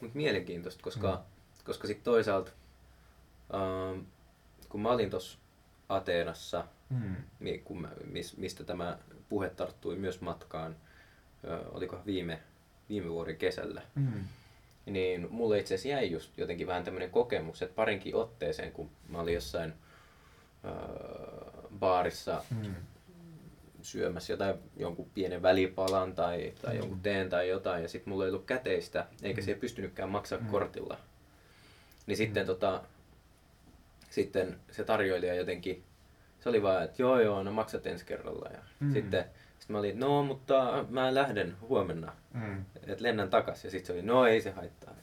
[SPEAKER 2] Mutta mielenkiintoista, koska,
[SPEAKER 1] Mm.
[SPEAKER 2] koska sitten toisaalta, ähm, kun mä olin tuossa Ateenassa,
[SPEAKER 1] Mm.
[SPEAKER 2] mi- kun mä, mis, mistä tämä puhe tarttui myös matkaan, ö, olikohan viime, viime vuoden kesällä,
[SPEAKER 1] Mm.
[SPEAKER 2] Niin mulle itse asiassa jäi just jotenkin vähän tämmöinen kokemus, että parinkin otteeseen, kun mä olin jossain ö, baarissa
[SPEAKER 1] Mm.
[SPEAKER 2] syömässä jotain, jonkun pienen välipalan tai, tai
[SPEAKER 1] Mm.
[SPEAKER 2] jonkun teen tai jotain, ja sitten mulla ei ollut käteistä, eikä
[SPEAKER 1] Mm.
[SPEAKER 2] se pystynytkään maksaa
[SPEAKER 1] Mm.
[SPEAKER 2] kortilla. Niin sitten,
[SPEAKER 1] Mm.
[SPEAKER 2] tota, sitten se tarjoilija jotenkin, se oli vaan, että joo joo, no maksat ensi kerralla. Ja
[SPEAKER 1] Mm.
[SPEAKER 2] sitten sit mä olin, no mutta mä lähden huomenna,
[SPEAKER 1] Mm.
[SPEAKER 2] että lennän takas. Ja sitten se oli, no ei se haittaa.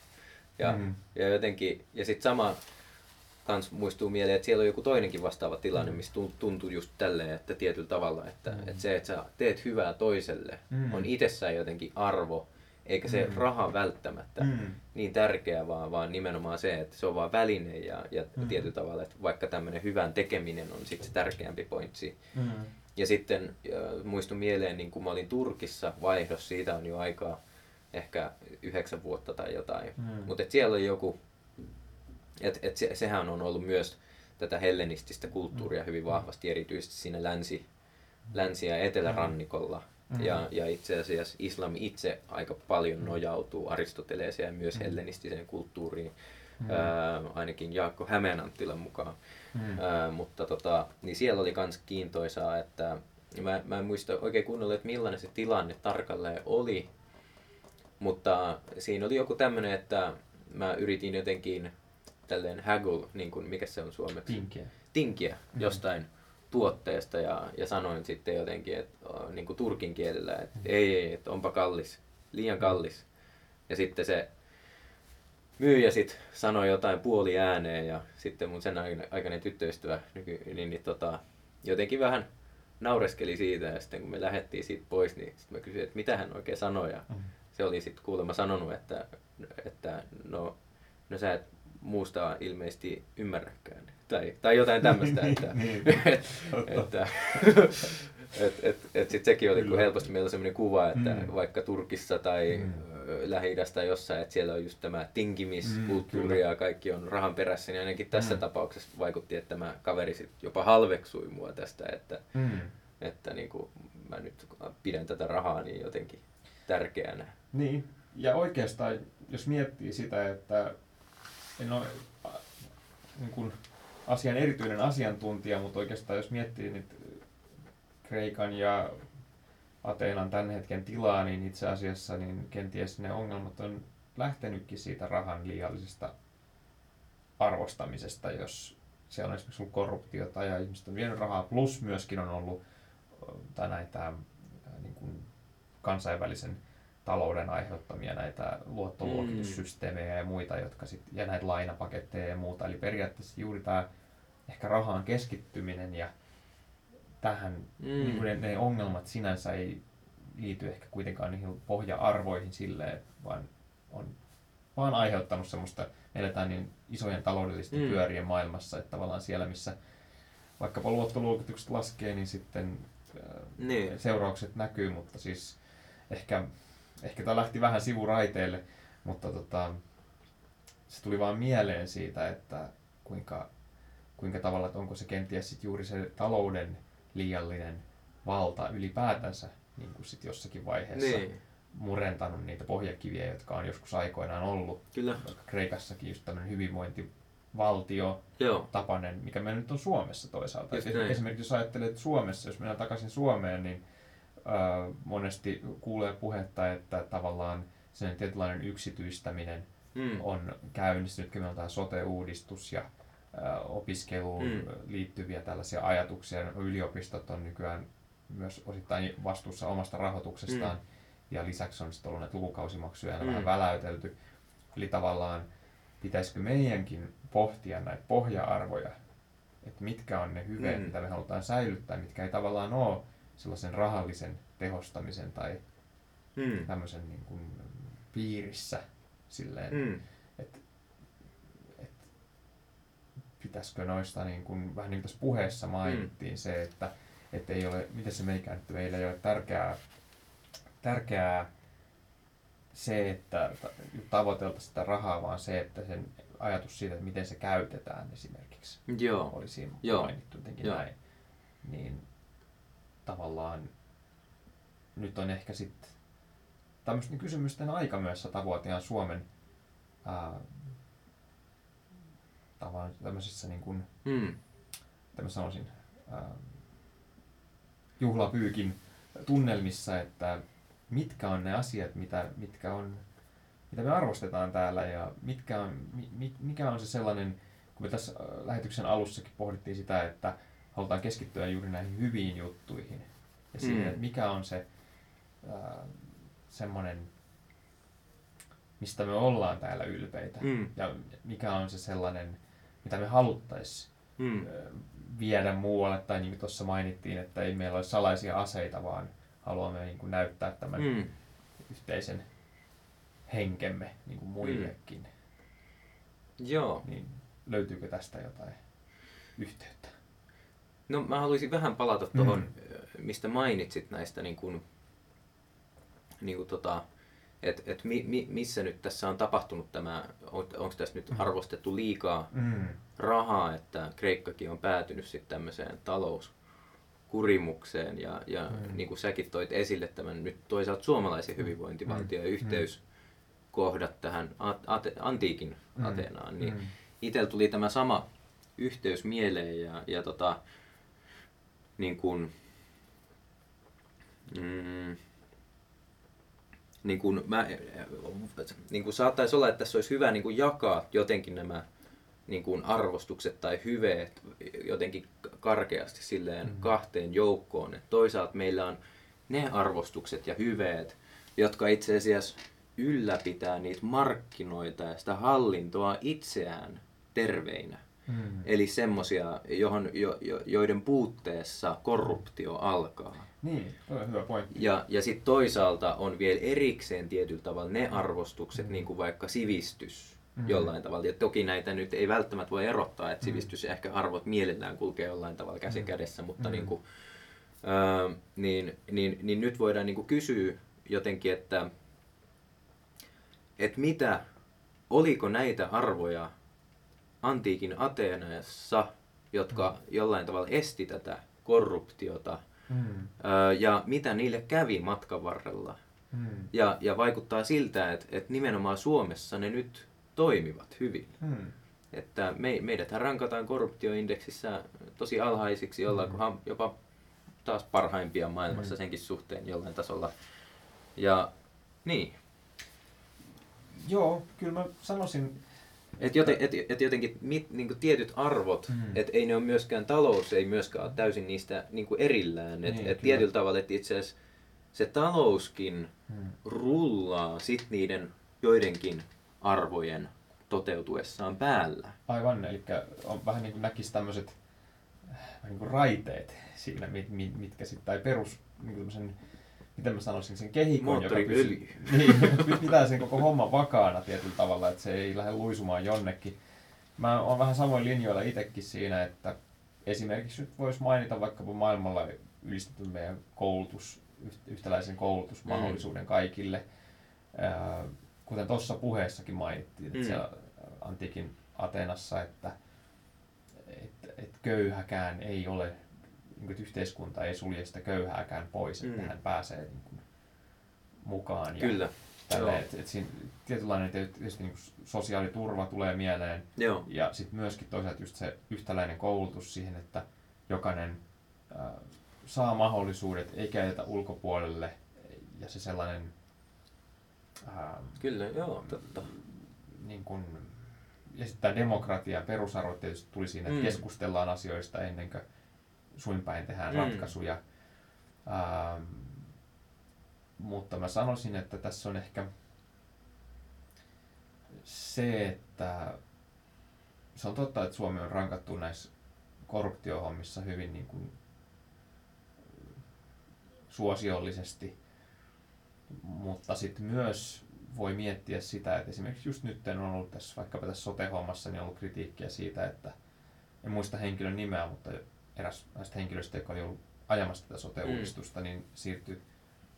[SPEAKER 2] Ja,
[SPEAKER 1] Mm.
[SPEAKER 2] ja jotenkin, ja sitten sama kans muistuu mieleen, että siellä on joku toinenkin vastaava tilanne,
[SPEAKER 1] Mm.
[SPEAKER 2] missä tu- tuntuu just tälleen, että tietyllä tavalla, että,
[SPEAKER 1] Mm.
[SPEAKER 2] että se, että sä teet hyvää toiselle,
[SPEAKER 1] Mm.
[SPEAKER 2] on itsessään jotenkin arvo, eikä se
[SPEAKER 1] Mm.
[SPEAKER 2] raha välttämättä
[SPEAKER 1] Mm.
[SPEAKER 2] niin tärkeä, vaan, vaan nimenomaan se, että se on vaan väline ja, ja
[SPEAKER 1] Mm.
[SPEAKER 2] tietyllä tavalla, että vaikka tämmöinen hyvän tekeminen on sitten se tärkeämpi pointsi.
[SPEAKER 1] Mm.
[SPEAKER 2] Ja sitten muistun mieleen, niin kun mä olin Turkissa vaihdos, siitä on jo aikaa ehkä yhdeksän vuotta tai jotain.
[SPEAKER 1] Mm.
[SPEAKER 2] Mutta siellä oli joku, että et se, sehän on ollut myös tätä hellenististä kulttuuria
[SPEAKER 1] Mm.
[SPEAKER 2] hyvin vahvasti, erityisesti siinä länsi, länsi- ja etelärannikolla.
[SPEAKER 1] Mm.
[SPEAKER 2] Ja, ja itse asiassa islami itse aika paljon
[SPEAKER 1] Mm.
[SPEAKER 2] nojautuu Aristoteleeseen ja myös
[SPEAKER 1] Mm.
[SPEAKER 2] hellenistiseen kulttuuriin,
[SPEAKER 1] Mm.
[SPEAKER 2] ää, ainakin Jaakko Hämeenanttilan mukaan.
[SPEAKER 1] Mm.
[SPEAKER 2] Ää, mutta tota, niin siellä oli myös kiintoisaa, että mä, mä en muista oikein kunnolla, että millainen se tilanne tarkalleen oli, mutta siinä oli joku tämmöinen, että mä yritin jotenkin tälleen haggle, niin kuin, mikä se on suomeksi?
[SPEAKER 1] Tinkiä.
[SPEAKER 2] tinkiä
[SPEAKER 1] Mm.
[SPEAKER 2] jostain tuotteesta ja, ja sanoin sitten jotenkin, että niin kuin turkin kielellä, että ei, ei, että onpa kallis, liian kallis. Ja sitten se myyjä sitten sanoi jotain puoli ääneen ja sitten mun sen aikainen tyttöystävä nyky, niin, niin tota, jotenkin vähän naureskeli siitä ja sitten kun me lähdettiin siitä pois, niin sitten mä kysyin, että mitä hän oikein sanoi ja
[SPEAKER 1] Mm.
[SPEAKER 2] se oli sitten kuulemma sanonut, että, että no, no sä et muusta ilmeisesti ymmärräkään. Tai, tai jotain tämmöistä, että,
[SPEAKER 1] Niin,
[SPEAKER 2] et,
[SPEAKER 1] totta.
[SPEAKER 2] että et, et, et sit sekin oli, kun helposti meillä on sellainen kuva, että
[SPEAKER 1] Mm.
[SPEAKER 2] vaikka Turkissa tai
[SPEAKER 1] Mm.
[SPEAKER 2] Tai jossain, että siellä on just tämä tinkimiskulttuuri
[SPEAKER 1] Mm,
[SPEAKER 2] ja kaikki on rahan perässä, niin ainakin tässä
[SPEAKER 1] Mm.
[SPEAKER 2] tapauksessa vaikutti, että tämä kaveri sit jopa halveksui mua tästä, että,
[SPEAKER 1] Mm.
[SPEAKER 2] että niin kuin mä nyt pidän tätä rahaa niin jotenkin tärkeänä.
[SPEAKER 1] Niin, ja oikeastaan jos miettii sitä, että en ole niin kuin asian erityinen asiantuntija, mutta oikeastaan jos miettii nyt Kreikan ja Ateenan tämän hetken tilaa, niin itse asiassa niin kenties ne ongelmat on lähtenytkin siitä rahan liiallisesta arvostamisesta, jos siellä on esimerkiksi ollut korruptiota ja ihmiset on vienyt rahaa, plus myöskin on ollut tai näitä niin kuin kansainvälisen talouden aiheuttamia näitä luottoluokitussysteemejä ja muita, jotka sit, ja näitä lainapaketteja ja muuta. Eli periaatteessa juuri tämä ehkä rahaan keskittyminen ja tähän
[SPEAKER 2] Mm.
[SPEAKER 1] mm. niin kuin ne, ne ongelmat sinänsä ei liity ehkä kuitenkaan niihin pohja-arvoihin silleen, vaan on vaan aiheuttanut semmoista, eletään niin isojen taloudellisten
[SPEAKER 2] Mm.
[SPEAKER 1] mm. pyörien maailmassa, että tavallaan siellä, missä vaikkapa luottoluokitukset laskee, niin sitten ää,
[SPEAKER 2] Niin.
[SPEAKER 1] seuraukset näkyy, mutta siis ehkä, ehkä tämä lähti vähän sivuraiteille, mutta tota, se tuli vaan mieleen siitä, että kuinka, kuinka tavalla, että onko se kenties sit juuri se talouden liiallinen valta ylipäätänsä niin kuin sit jossakin vaiheessa
[SPEAKER 2] Niin,
[SPEAKER 1] murentanut niitä pohjakiviä, jotka on joskus aikoinaan ollut.
[SPEAKER 2] kyllä.
[SPEAKER 1] Vaikka Kreikassakin just tämmöinen hyvinvointivaltio
[SPEAKER 2] Joo.
[SPEAKER 1] tapainen, mikä meillä nyt on Suomessa toisaalta.
[SPEAKER 2] Just
[SPEAKER 1] Et
[SPEAKER 2] näin.
[SPEAKER 1] Esimerkiksi jos ajattelet että Suomessa, jos mennään takaisin Suomeen, niin ää, monesti kuulee puhetta, että tavallaan sen tietynlainen yksityistäminen
[SPEAKER 2] Mm.
[SPEAKER 1] on käynnistynyt, kun meillä on tämä sote-uudistus ja opiskeluun
[SPEAKER 2] Mm.
[SPEAKER 1] liittyviä tällaisia ajatuksia. Yliopistot on nykyään myös osittain vastuussa omasta rahoituksestaan ja lisäksi on sitten ollut näitä lukukausimaksuja ja
[SPEAKER 2] Mm.
[SPEAKER 1] vähän väläytelty. Eli tavallaan pitäisikö meidänkin pohtia näitä pohja-arvoja, että mitkä on ne hyveet,
[SPEAKER 2] Mm.
[SPEAKER 1] mm. mitä me halutaan säilyttää, mitkä ei tavallaan ole sellaisen rahallisen tehostamisen tai
[SPEAKER 2] Mm.
[SPEAKER 1] tämmöisen niin kuin piirissä silleen, mm.
[SPEAKER 2] Mm.
[SPEAKER 1] että et, pitäisikö noista, niin kuin, vähän niin kuin tässä puheessa mainittiin mm. se, että et ei ole, miten se meikään, että meillä ei ole tärkeää, tärkeää se, että ta- tavoiteltaisiin sitä rahaa, vaan se, että sen ajatus siitä, että miten se käytetään esimerkiksi,
[SPEAKER 2] Joo.
[SPEAKER 1] oli siinä
[SPEAKER 2] Joo.
[SPEAKER 1] mainittu jotenkin
[SPEAKER 2] Joo.
[SPEAKER 1] näin. Niin tavallaan nyt on ehkä sitten tämmöisten kysymysten aika myös satavuotiaan Suomen ää, tavallaan tämmöisissä niin kuin,
[SPEAKER 2] Mm.
[SPEAKER 1] mä sanoisin, ää, juhlapyykin tunnelmissa, että mitkä on ne asiat, mitä, mitkä on, mitä me arvostetaan täällä ja mitkä on, mi, mi- mikä on se sellainen, kun me tässä ää, lähetyksen alussakin pohdittiin sitä, että halutaan keskittyä juuri näihin hyviin juttuihin ja siihen,
[SPEAKER 2] Mm.
[SPEAKER 1] että mikä on se ää, semmoinen, mistä me ollaan täällä ylpeitä
[SPEAKER 2] Mm.
[SPEAKER 1] ja mikä on se sellainen, mitä me haluttaisiin
[SPEAKER 2] Mm.
[SPEAKER 1] ö, viedä muualle, tai niin kuin tuossa mainittiin, että ei meillä ole salaisia aseita, vaan haluamme niin kuin näyttää tämän mm.
[SPEAKER 2] Mm.
[SPEAKER 1] yhteisen henkemme niin kuin muillekin. Mm.
[SPEAKER 2] Joo.
[SPEAKER 1] Niin löytyykö tästä jotain yhteyttä?
[SPEAKER 2] No mä haluaisin vähän palata tuohon, mm. mistä mainitsit näistä niin kuin, niin kuin tota, että et mi, mi, missä nyt tässä on tapahtunut tämä, on, onko tässä nyt arvostettu liikaa
[SPEAKER 1] Mm.
[SPEAKER 2] rahaa, että Kreikkakin on päätynyt sitten tämmöiseen talouskurimukseen ja, ja
[SPEAKER 1] Mm.
[SPEAKER 2] niin kuin säkin toit esille tämän nyt toisaalta suomalaisen hyvinvointivaltion
[SPEAKER 1] Mm.
[SPEAKER 2] yhteyskohdat tähän ate, antiikin
[SPEAKER 1] Mm.
[SPEAKER 2] Ateenaan, niin
[SPEAKER 1] Mm.
[SPEAKER 2] itsellä tuli tämä sama yhteys mieleen ja, ja tota, niin kuin, mm, niin kuin mä, niin kuin saattaisi olla, että tässä olisi hyvä niin kuin jakaa jotenkin nämä niin kuin arvostukset tai hyveet jotenkin karkeasti silleen
[SPEAKER 1] Mm.
[SPEAKER 2] kahteen joukkoon. Et toisaalta meillä on ne arvostukset ja hyveet, jotka itse asiassa ylläpitää niitä markkinoita ja sitä hallintoa itseään terveinä.
[SPEAKER 1] Mm.
[SPEAKER 2] Eli semmoisia, jo, jo, joiden puutteessa korruptio alkaa.
[SPEAKER 1] Niin, toi on hyvä pointti.
[SPEAKER 2] Ja, ja sitten toisaalta on vielä erikseen tietyllä tavalla ne arvostukset,
[SPEAKER 1] Mm.
[SPEAKER 2] niin kuin vaikka sivistys
[SPEAKER 1] Mm.
[SPEAKER 2] jollain tavalla. Ja toki näitä nyt ei välttämättä voi erottaa, että
[SPEAKER 1] Mm.
[SPEAKER 2] sivistys ja ehkä arvot mielellään kulkee jollain tavalla käsi
[SPEAKER 1] Mm.
[SPEAKER 2] kädessä, mutta
[SPEAKER 1] Mm.
[SPEAKER 2] niin, kuin, ää, niin, niin, niin nyt voidaan niin kuin kysyä jotenkin, että, että mitä, oliko näitä arvoja antiikin Ateenassa, jotka jollain tavalla esti tätä korruptiota,
[SPEAKER 1] Mm.
[SPEAKER 2] Ja mitä niille kävi matkan varrella.
[SPEAKER 1] Mm.
[SPEAKER 2] Ja, ja vaikuttaa siltä, että, että nimenomaan Suomessa ne nyt toimivat hyvin.
[SPEAKER 1] Mm.
[SPEAKER 2] Että me, meidäthän rankataan korruptioindeksissä tosi alhaisiksi, ollaankohan jopa taas parhaimpia maailmassa
[SPEAKER 1] Mm.
[SPEAKER 2] senkin suhteen jollain tasolla. Ja niin,
[SPEAKER 1] Joo, kyllä mä sanoisin,
[SPEAKER 2] että joten, et, et jotenkin mit, niin tietyt arvot,
[SPEAKER 1] Mm.
[SPEAKER 2] että ei ne ole myöskään, talous ei myöskään ole täysin niistä niin erillään. Että
[SPEAKER 1] Niin,
[SPEAKER 2] et, et
[SPEAKER 1] kyllä.
[SPEAKER 2] tietyllä tavalla, että itse asiassa se talouskin
[SPEAKER 1] mm.
[SPEAKER 2] rullaa sit niiden joidenkin arvojen toteutuessaan päällä.
[SPEAKER 1] aivan, eli on vähän niin kuin näkisi tämmöiset niin kuin raiteet siinä, mit, mit, mitkä sitten, tai perus, niin kuin miten mä sanoisin, sen kehikon, joka pysyy, niin, pitää sen koko homman vakaana tietyllä tavalla, että se ei lähde luisumaan jonnekin. Mä oon vähän samoin linjoilla itsekin siinä, että esimerkiksi nyt voisi mainita vaikkapa maailmalla ylistetyn meidän koulutus, yht- yhtäläisen koulutusmahdollisuuden kaikille. Ää, Kuten tuossa puheessakin mainittiin, että
[SPEAKER 2] Mm.
[SPEAKER 1] siellä antiikin Atenassa, että, että, että köyhäkään ei ole, niin kuin, että yhteiskunta ei sulje sitä köyhääkään pois, että
[SPEAKER 2] Mm.
[SPEAKER 1] hän pääsee niin kuin, mukaan. Ja
[SPEAKER 2] Kyllä.
[SPEAKER 1] Tälle, et, et siinä tietynlainen tietysti niin kuin sosiaaliturva tulee mieleen
[SPEAKER 2] Joo.
[SPEAKER 1] ja sitten myöskin toisaalta just se yhtäläinen koulutus siihen, että jokainen ää, saa mahdollisuudet, ei käytetä ulkopuolelle ja se sellainen ää,
[SPEAKER 2] Kyllä, joo, totta.
[SPEAKER 1] niin kuin, ja sitten tämä demokratia perusarvot tietysti tuli siinä, että
[SPEAKER 2] Mm.
[SPEAKER 1] keskustellaan asioista ennen kuin suinpäin tehdään
[SPEAKER 2] Mm.
[SPEAKER 1] ratkaisuja. Ähm, mutta mä sanoisin, että tässä on ehkä se, että se on totta, että Suomi on rankattu näissä korruptiohommissa hyvin niin kuin suosiollisesti, mutta sitten myös voi miettiä sitä, että esimerkiksi just nyt on ollut tässä, vaikkapa tässä sote-hommassa, niin on ollut kritiikkiä siitä, että en muista henkilön nimeä, mutta eräs näistä henkilöistä, joka oli ollut ajamassa tätä sote-uudistusta, niin siirtyi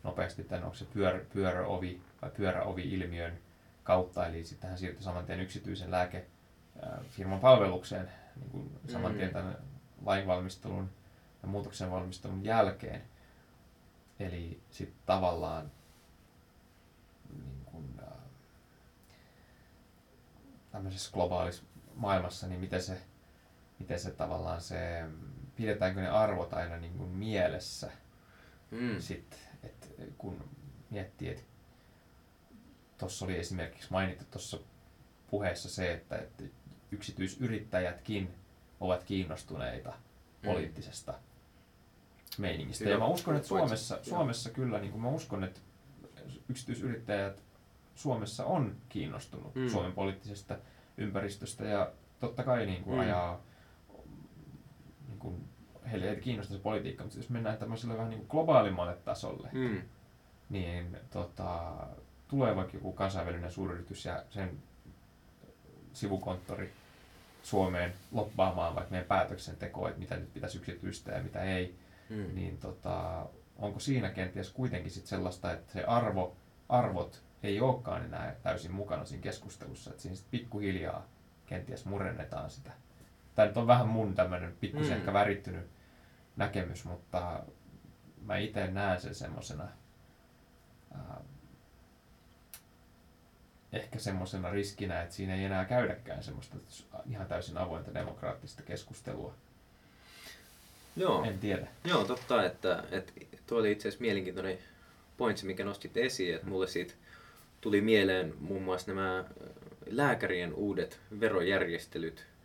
[SPEAKER 1] nopeasti tämän, onko se pyör, pyöröovi vai pyöräovi-ilmiön kautta, eli sitten hän siirtyi saman tien yksityisen lääkefirman palvelukseen niin kuin saman tien
[SPEAKER 2] Mm.
[SPEAKER 1] tämän lainvalmistelun ja muutoksen valmistelun jälkeen. Eli sitten tavallaan niin kuin, äh, tämmöisessä globaalissa maailmassa, niin miten se, miten se tavallaan se, pidetäänkö ne arvot aina niin kuin mielessä
[SPEAKER 2] Mm.
[SPEAKER 1] sit, et kun miettii, että tuossa oli esimerkiksi mainittu tuossa puheessa se, että, että yksityisyrittäjätkin ovat kiinnostuneita
[SPEAKER 2] Mm.
[SPEAKER 1] poliittisesta meiningistä.
[SPEAKER 2] Hyvä-
[SPEAKER 1] ja mä uskon, että. Suomessa. Suomessa kyllä, niin kuin mä uskon, että yksityisyrittäjät Suomessa on kiinnostunut
[SPEAKER 2] Mm.
[SPEAKER 1] Suomen poliittisesta ympäristöstä ja totta kai niin kuin
[SPEAKER 2] Mm.
[SPEAKER 1] ajaa niin kuin, heille ei kiinnosta se politiikka, mutta jos mennään tämmöiselle vähän niin kuin globaalimmalle tasolle,
[SPEAKER 2] Mm.
[SPEAKER 1] niin tota, tulee vaikka joku kansainvälinen suuryritys ja sen sivukonttori Suomeen loppaamaan vaikka meidän päätöksentekoa, että mitä nyt pitäisi yksityistää ja mitä ei,
[SPEAKER 2] Mm.
[SPEAKER 1] niin tota, onko siinä kenties kuitenkin sit sellaista, että se arvo, arvot ei olekaan enää täysin mukana siinä keskustelussa, että siinä sit pikkuhiljaa kenties murennetaan sitä. Tämä nyt on vähän mun tämmöinen pikkusen
[SPEAKER 2] Mm.
[SPEAKER 1] ehkä värittynyt näkemys, mutta mä itse näen sen semmosena ää, ehkä semmoisena riskinä, että siinä ei enää käydäkään semmoista ihan täysin avointa demokraattista keskustelua.
[SPEAKER 2] Joo.
[SPEAKER 1] En tiedä.
[SPEAKER 2] Joo, totta, että, että tuo oli itse asiassa mielenkiintoinen pointsi, mikä nostit esiin, että mulle siitä tuli mieleen muun muassa nämä lääkärien uudet verojärjestelyt
[SPEAKER 1] Mm.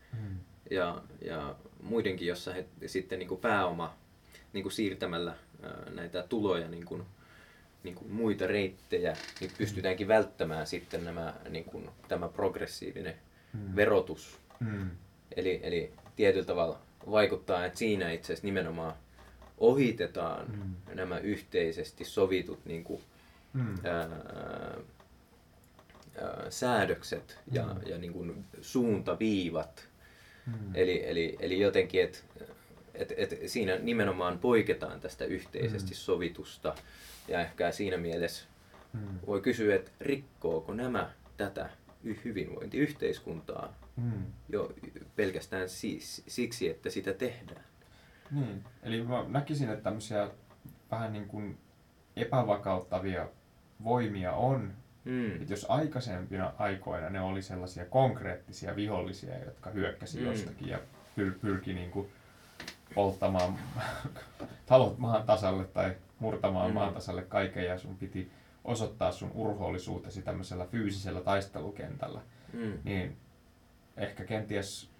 [SPEAKER 2] Ja, ja muidenkin, jossa he sitten niin kuin pääoma niin kuin siirtämällä näitä tuloja niin kuin, niin kuin muita reittejä, niin pystytäänkin välttämään sitten nämä, niin kuin, tämä progressiivinen
[SPEAKER 1] Mm.
[SPEAKER 2] verotus.
[SPEAKER 1] Mm.
[SPEAKER 2] Eli, eli tietyllä tavalla vaikuttaa, että siinä itse asiassa nimenomaan ohitetaan
[SPEAKER 1] Mm.
[SPEAKER 2] nämä yhteisesti sovitut niin kuin,
[SPEAKER 1] Mm.
[SPEAKER 2] ää, ää, säädökset ja,
[SPEAKER 1] Mm.
[SPEAKER 2] ja niin kuin suuntaviivat.
[SPEAKER 1] Mm.
[SPEAKER 2] Eli, eli, eli jotenkin, että et, et siinä nimenomaan poiketaan tästä yhteisesti
[SPEAKER 1] Mm.
[SPEAKER 2] sovitusta. Ja ehkä siinä mielessä
[SPEAKER 1] Mm.
[SPEAKER 2] voi kysyä, että rikkooko nämä tätä hyvinvointiyhteiskuntaa
[SPEAKER 1] Mm.
[SPEAKER 2] jo pelkästään siis, siksi, että sitä tehdään.
[SPEAKER 1] Niin, eli mä näkisin, että tämmöisiä vähän niin kuin epävakauttavia voimia on.
[SPEAKER 2] Mm.
[SPEAKER 1] Että jos aikaisempina aikoina ne oli sellaisia konkreettisia vihollisia, jotka hyökkäsi
[SPEAKER 2] Mm.
[SPEAKER 1] jostakin ja pyr- pyrki niin kuin polttamaan talot maan tasalle tai murtamaan
[SPEAKER 2] Mm.
[SPEAKER 1] maan tasalle kaiken ja sun piti osoittaa sun urhoollisuutesi tämmöisellä fyysisellä taistelukentällä,
[SPEAKER 2] Mm.
[SPEAKER 1] niin ehkä kenties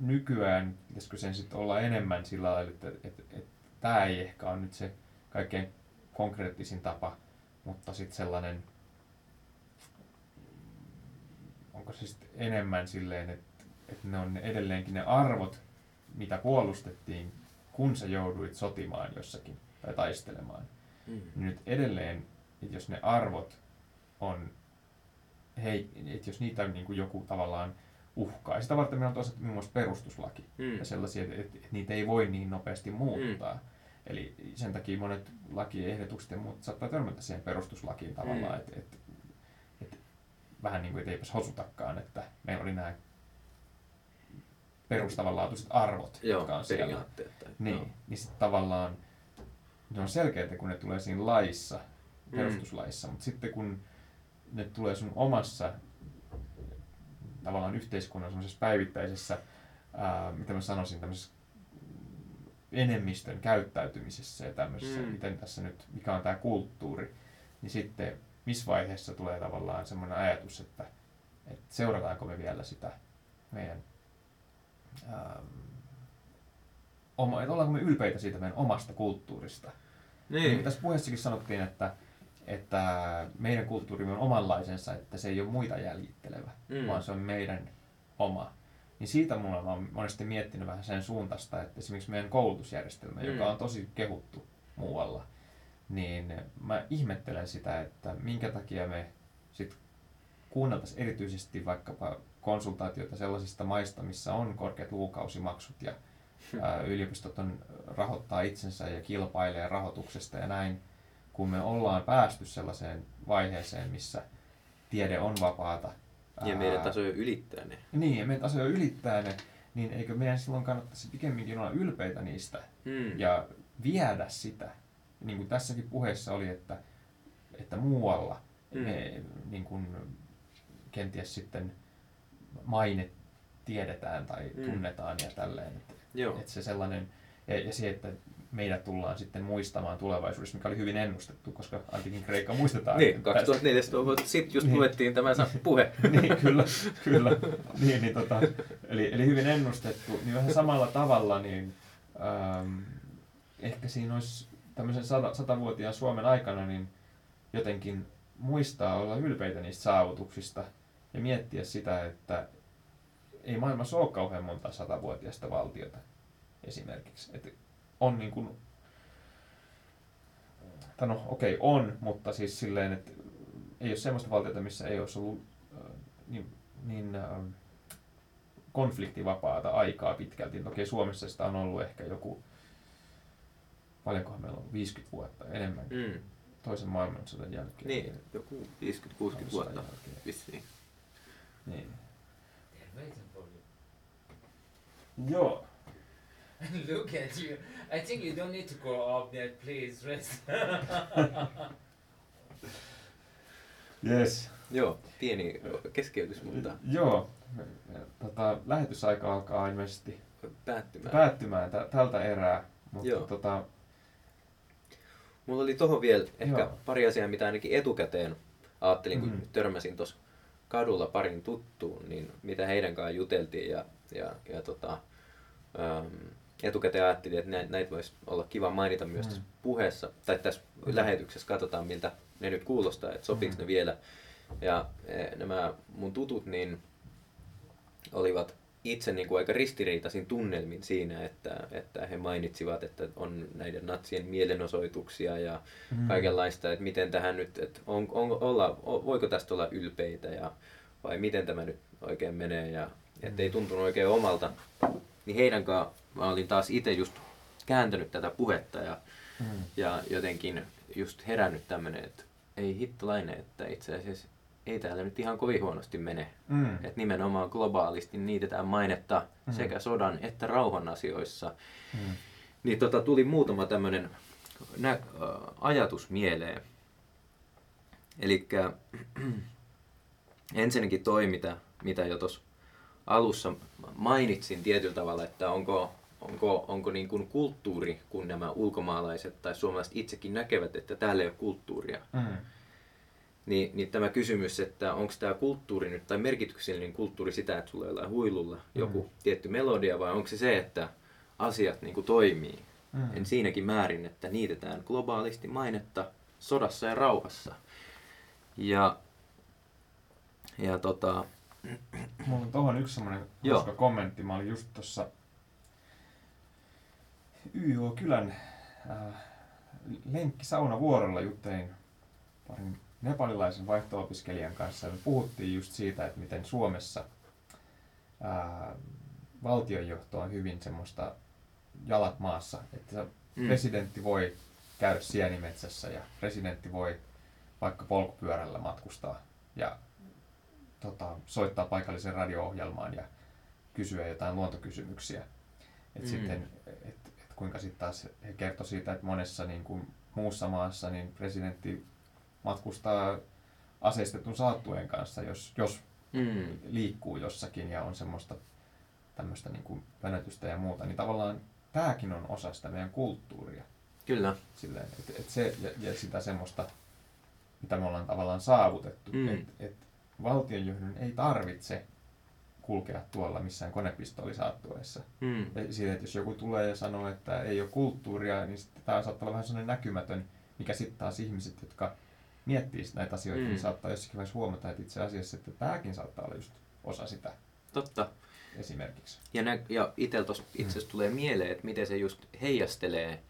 [SPEAKER 1] nykyään pitäisikö sen sitten olla enemmän sillä lailla, että, että, että tämä ei ehkä ole nyt se kaikkein konkreettisin tapa, mutta sitten sellainen, onko se sitten enemmän silleen, että, että ne on edelleenkin ne arvot, mitä puolustettiin, kun sä jouduit sotimaan jossakin tai taistelemaan.
[SPEAKER 2] Mm.
[SPEAKER 1] Niin nyt edelleen, että jos ne arvot on, hei, että jos niitä niin kuin joku tavallaan uhkaa. Ja sitä varten meillä on toisaalta muun muassa perustuslaki
[SPEAKER 2] Mm.
[SPEAKER 1] ja sellaisia, että, että niitä ei voi niin nopeasti muuttaa. Mm. Eli sen takia monet lakiehdotukset ja muut saattaa törmätä siihen perustuslakiin tavallaan,
[SPEAKER 2] Mm.
[SPEAKER 1] että, että, että vähän niin kuin, että eipäs hosutakaan, että meillä oli nämä perustavanlaatuiset arvot,
[SPEAKER 2] Joo,
[SPEAKER 1] jotka on siellä. Niin,
[SPEAKER 2] joo.
[SPEAKER 1] niin sitten tavallaan ne on selkeitä, kun ne tulee siinä laissa,
[SPEAKER 2] Mm.
[SPEAKER 1] perustuslaissa, mutta sitten kun ne tulee sun omassa tavallaan yhteiskunnan semmoisessa päivittäisessä, ää, mitä mä sanoisin, tämmöisessä enemmistön käyttäytymisessä ja tämmöisessä,
[SPEAKER 2] Mm.
[SPEAKER 1] miten tässä nyt, mikä on tämä kulttuuri, niin sitten missä vaiheessa tulee tavallaan semmoinen ajatus, että, että seurataanko me vielä sitä meidän ähm, oma, että ollaanko me ylpeitä siitä meidän omasta kulttuurista. Niin.
[SPEAKER 2] Niin.
[SPEAKER 1] Tässä puheessakin sanottiin, että, että meidän kulttuurimme on omanlaisensa, että se ei ole muita jäljittelevä,
[SPEAKER 2] mm.
[SPEAKER 1] vaan se on meidän oma. Niin siitä mulla oon monesti miettinyt vähän sen suuntaista, että esimerkiksi meidän koulutusjärjestelmä,
[SPEAKER 2] Mm.
[SPEAKER 1] joka on tosi kehuttu muualla, niin mä ihmettelen sitä, että minkä takia me sit kuunneltaisiin erityisesti vaikkapa konsultaatioita sellaisista maista, missä on korkeat lukukausimaksut ja ää, yliopistot on, rahoittaa itsensä ja kilpailee rahoituksesta ja näin, kun me ollaan päästy sellaiseen vaiheeseen, missä tiede on vapaata.
[SPEAKER 2] Ja meidän tasoja ylittää ne.
[SPEAKER 1] Niin, ja meidän tasoja ylittää ne, niin eikö meidän silloin kannattaisi pikemminkin olla ylpeitä niistä
[SPEAKER 2] Mm.
[SPEAKER 1] ja viedä sitä. Niin kuin tässäkin puheessa oli, että, että muualla
[SPEAKER 2] mm.
[SPEAKER 1] me niin kuin, kenties sitten maine tiedetään tai
[SPEAKER 2] Mm.
[SPEAKER 1] tunnetaan ja tälleen. Että,
[SPEAKER 2] Joo.
[SPEAKER 1] että se sellainen, ja, ja se, että meidät tullaan sitten muistamaan tulevaisuudessa, mikä oli hyvin ennustettu, koska antikin Kreikka muistetaan.
[SPEAKER 2] Niin,
[SPEAKER 1] tästä.
[SPEAKER 2] 2400 vuotta sitten just
[SPEAKER 1] Niin.
[SPEAKER 2] luettiin tämä puhe.
[SPEAKER 1] niin, kyllä, kyllä. Niin, niin, tota, eli, eli hyvin ennustettu. Niin vähän samalla tavalla, niin ähm, ehkä siinä olisi tämmöisen sata, satavuotiaan Suomen aikana niin jotenkin muistaa olla ylpeitä niistä saavutuksista ja miettiä sitä, että ei maailmassa ole kauhean monta satavuotiaista valtiota esimerkiksi. Että on niin kuin, tai no okei okay, on, mutta siis silleen, että ei ole semmoista valtiota, missä ei olisi ollut äh, niin, niin äh, konfliktivapaata aikaa pitkälti. Okei, Suomessa sitä on ollut ehkä joku, paljonkohan meillä on, 50 vuotta enemmän
[SPEAKER 2] Mm.
[SPEAKER 1] toisen maailmansodan jälkeen.
[SPEAKER 2] Niin, joku 50-60
[SPEAKER 1] Sodan
[SPEAKER 2] vuotta
[SPEAKER 1] jälkeen.
[SPEAKER 2] vissiin.
[SPEAKER 1] Niin. Joo.
[SPEAKER 3] Look at you. I think you don't need to go up there. Please rest.
[SPEAKER 1] Yes.
[SPEAKER 2] Joo, pieni keskeytys, mutta
[SPEAKER 1] Joo. Tota, lähetysaika alkaa ilmeisesti
[SPEAKER 2] päättymään.
[SPEAKER 1] päättymään tä- tältä erää. Mutta
[SPEAKER 2] Joo.
[SPEAKER 1] tota,
[SPEAKER 2] Mulla oli tohon vielä ehkä
[SPEAKER 1] Joo.
[SPEAKER 2] pari asiaa, mitä ainakin etukäteen ajattelin, kun
[SPEAKER 1] Mhm.
[SPEAKER 2] törmäsin tuossa kadulla parin tuttuun, niin mitä heidän kanssaan juteltiin ja, ja, ja tota, äm, etukäteen ajattelin, että näitä, näitä voisi olla kiva mainita myös
[SPEAKER 1] Mhm.
[SPEAKER 2] tässä puheessa tai tässä
[SPEAKER 1] Mhm.
[SPEAKER 2] lähetyksessä. Katsotaan, miltä ne nyt kuulostaa, että sopiiko
[SPEAKER 1] Mhm.
[SPEAKER 2] ne vielä. Ja e, nämä mun tutut, niin olivat itse niin kuin aika ristiriitaisin tunnelmin siinä, että, että he mainitsivat, että on näiden natsien mielenosoituksia ja mm. kaikenlaista, että miten tähän nyt, että on, on, olla, voiko tästä olla ylpeitä ja vai miten tämä nyt oikein menee ja että ei tuntunut oikein omalta. Niin heidän kanssa mä olin taas itse just kääntänyt tätä puhetta ja, mm. ja jotenkin just herännyt tämmöinen, että ei hittolainen, että itse asiassa ei täällä nyt ihan kovin huonosti mene. Mm. Että nimenomaan globaalisti niitetään mainetta mm. sekä sodan että rauhan asioissa. Mm. Niin tota, tuli muutama tämmöinen nä- ajatus mieleen. Eli ensinnäkin toi, mitä, mitä jo tuossa alussa mainitsin tietyllä tavalla, että onko, onko, onko niin kuin kulttuuri, kun nämä ulkomaalaiset tai suomalaiset itsekin näkevät, että täällä ei ole kulttuuria. Mm niin, niin tämä kysymys, että onko tämä kulttuuri nyt, tai merkityksellinen kulttuuri sitä, että sulla on jollain huilulla joku mm. tietty melodia, vai onko se se, että asiat niin kuin toimii. Mm. En siinäkin määrin, että niitetään globaalisti mainetta sodassa ja rauhassa. Ja, ja tota...
[SPEAKER 1] Mulla on tuohon yksi semmoinen kommentti. Mä olin just tuossa YO-kylän äh, lenkki saunavuorolla juttelin parin nepalilaisen vaihto-opiskelijan kanssa me puhuttiin just siitä, että miten Suomessa ää, valtionjohto on hyvin semmoista jalat maassa, että mm. presidentti voi käydä sienimetsässä ja presidentti voi vaikka polkupyörällä matkustaa ja tota, soittaa paikallisen radio-ohjelmaan ja kysyä jotain luontokysymyksiä. Et mm. sitten, et kuinka sitten taas he kertoi siitä, että monessa niin kuin muussa maassa niin presidentti matkustaa aseistetun saattueen kanssa, jos, jos mm. liikkuu jossakin ja on semmoista tämmöistä niin kuin vänetystä ja muuta, niin tavallaan tämäkin on osa sitä meidän kulttuuria.
[SPEAKER 2] Kyllä.
[SPEAKER 1] Silleen, et, et se, ja, ja sitä semmoista, mitä me ollaan tavallaan saavutettu, mm. että et valtionjohdon ei tarvitse kulkea tuolla missään konepistoolisaattueessa. Mm. siitä, että jos joku tulee ja sanoo, että ei ole kulttuuria, niin sitten tämä saattaa olla vähän sellainen näkymätön, mikä sitten taas ihmiset, jotka miettii näitä asioita, mm. niin saattaa jossakin vaiheessa huomata, että itse asiassa että tämäkin saattaa olla just osa sitä.
[SPEAKER 2] Totta.
[SPEAKER 1] Esimerkiksi.
[SPEAKER 2] Ja, nä- ja itse asiassa mm. tulee mieleen, että miten se just heijastelee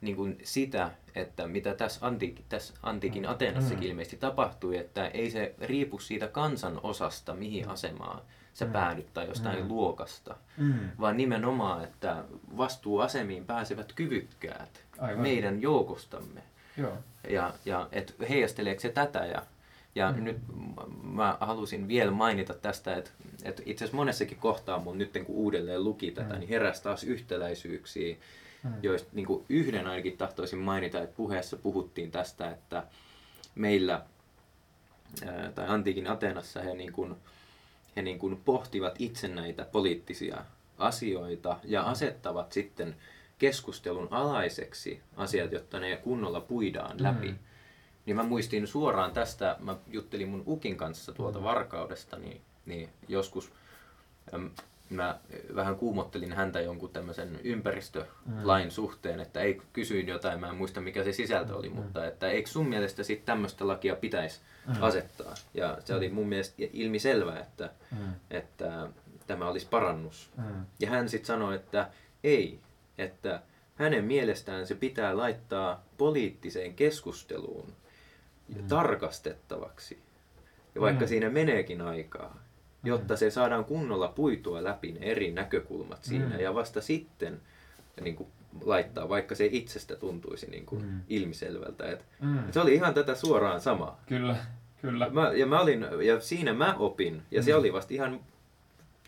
[SPEAKER 2] niin kuin sitä, että mitä tässä, antiik- tässä antiikin mm. Ateenassakin mm. ilmeisesti tapahtui, että ei se riipu siitä kansan osasta, mihin mm. asemaan sä mm. päädyt tai jostain mm. luokasta, mm. vaan nimenomaan, että vastuuasemiin pääsevät kyvykkäät Aivan. meidän joukostamme. Joo. Ja, ja et heijasteleeko se tätä ja, ja mm. nyt mä halusin vielä mainita tästä, että, että itse asiassa monessakin kohtaa mun nyt kun uudelleen luki tätä, mm. niin heräsi taas yhtäläisyyksiä, mm. joista niin kuin yhden ainakin tahtoisin mainita, että puheessa puhuttiin tästä, että meillä tai antiikin Atenassa he, niin kuin, he niin kuin pohtivat itse näitä poliittisia asioita ja asettavat sitten keskustelun alaiseksi asiat, jotta ne kunnolla puidaan mm. läpi. Mm. Niin mä muistin suoraan tästä, mä juttelin mun ukin kanssa tuolta mm. Varkaudesta, niin, niin joskus äm, mä vähän kuumottelin häntä jonkun tämmöisen ympäristölain mm. suhteen, että ei kysyin jotain, mä en muista mikä se sisältö oli, mm. mutta että eikö sun mielestä sitten tämmöistä lakia pitäisi mm. asettaa? Ja se oli mun mielestä ilmiselvää, että, mm. että tämä olisi parannus. Mm. Ja hän sitten sanoi, että ei, että hänen mielestään se pitää laittaa poliittiseen keskusteluun mm. tarkastettavaksi. Ja vaikka mm. siinä meneekin aikaa, jotta se saadaan kunnolla puitua läpi ne eri näkökulmat siinä mm. ja vasta sitten niin kuin, laittaa, vaikka se itsestä tuntuisi niin kuin, mm. ilmiselvältä. Et, mm. et se oli ihan tätä suoraan samaa.
[SPEAKER 1] Kyllä, kyllä.
[SPEAKER 2] Mä, ja, mä olin, ja siinä mä opin, ja mm. se oli vasta ihan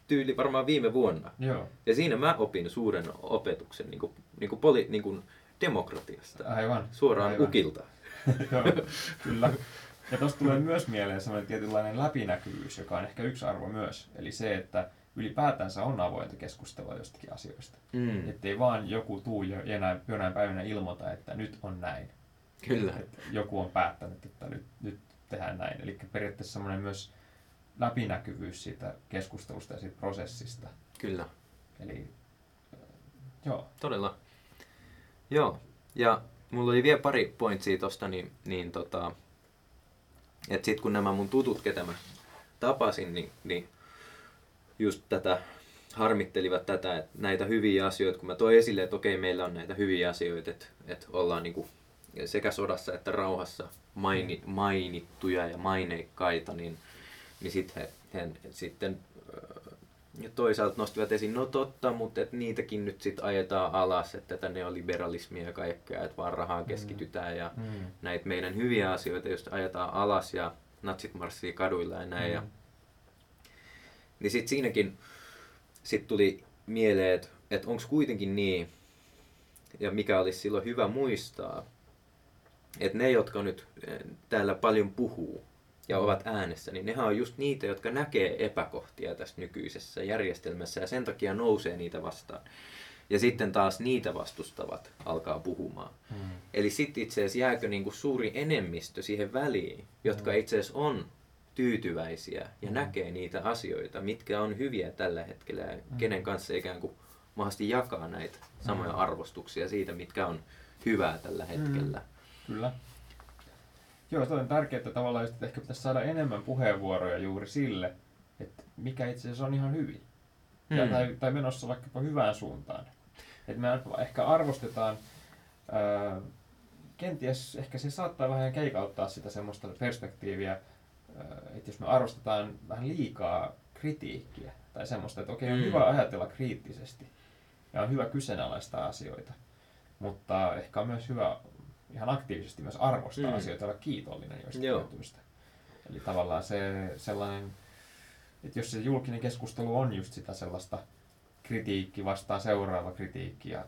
[SPEAKER 2] tyyli varmaan viime vuonna. Joo. Ja siinä mä opin suuren opetuksen niin kuin, niin kuin poli, niin kuin demokratiasta.
[SPEAKER 1] Aivan.
[SPEAKER 2] Suoraan
[SPEAKER 1] Aivan.
[SPEAKER 2] ukilta.
[SPEAKER 1] Joo, kyllä. Ja tuosta tulee myös mieleen sellainen tietynlainen läpinäkyvyys, joka on ehkä yksi arvo myös. Eli se, että ylipäätänsä on avointa keskustelua jostakin asioista. Mm. Että ei vaan joku tuu jo jonain, jonain päivänä ilmoita, että nyt on näin.
[SPEAKER 2] Kyllä.
[SPEAKER 1] Että joku on päättänyt, että nyt, nyt tehdään näin. Eli periaatteessa semmoinen myös läpinäkyvyys siitä keskustelusta ja siitä prosessista.
[SPEAKER 2] Kyllä.
[SPEAKER 1] Eli joo.
[SPEAKER 2] Todella. Joo. Ja mulla oli vielä pari pointsia tosta, niin, niin tota, että sit kun nämä mun tutut, ketä mä tapasin, niin, niin just tätä, harmittelivat tätä, että näitä hyviä asioita, kun mä toin esille, että okei, meillä on näitä hyviä asioita, että, että ollaan niin kuin sekä sodassa että rauhassa maini, mainittuja ja maineikkaita, niin, niin sit he, he sitten ja toisaalta nostivat esiin, no totta, mutta et niitäkin nyt sitten ajetaan alas, että tätä neoliberalismia ja kaikkea, että vaan rahaan keskitytään ja mm. näitä meidän hyviä asioita just ajetaan alas ja natsit marssii kaduilla ja näin. Mm. Ja, niin sitten siinäkin sit tuli mieleen, että et onko kuitenkin niin, ja mikä olisi silloin hyvä muistaa, että ne, jotka nyt eh, täällä paljon puhuu, ja ovat äänessä, niin nehän on just niitä, jotka näkee epäkohtia tässä nykyisessä järjestelmässä ja sen takia nousee niitä vastaan. Ja sitten taas niitä vastustavat alkaa puhumaan. Hmm. Eli sitten itse asiassa jääkö niinku suuri enemmistö siihen väliin, jotka hmm. itse asiassa on tyytyväisiä ja hmm. näkee niitä asioita, mitkä on hyviä tällä hetkellä ja hmm. kenen kanssa ikään kuin mahdollisesti jakaa näitä samoja hmm. arvostuksia siitä, mitkä on hyvää tällä hetkellä.
[SPEAKER 1] Hmm. Kyllä. Joo, se on tärkeää, että tavallaan että ehkä pitäisi saada enemmän puheenvuoroja juuri sille, että mikä itse asiassa on ihan hyvin. Hmm. Ja, tai, tai menossa vaikkapa hyvään suuntaan. Että me ehkä arvostetaan, ää, kenties ehkä se saattaa vähän keikauttaa sitä semmoista perspektiiviä, että jos me arvostetaan vähän liikaa kritiikkiä tai semmoista, että okei, on hmm. hyvä ajatella kriittisesti ja on hyvä kyseenalaistaa asioita, mutta ehkä on myös hyvä ihan aktiivisesti myös arvostaa mm. asioita ja olla kiitollinen joista hyötyistä. Eli tavallaan se sellainen, että jos se julkinen keskustelu on just sitä sellaista kritiikki vastaan seuraava kritiikki ja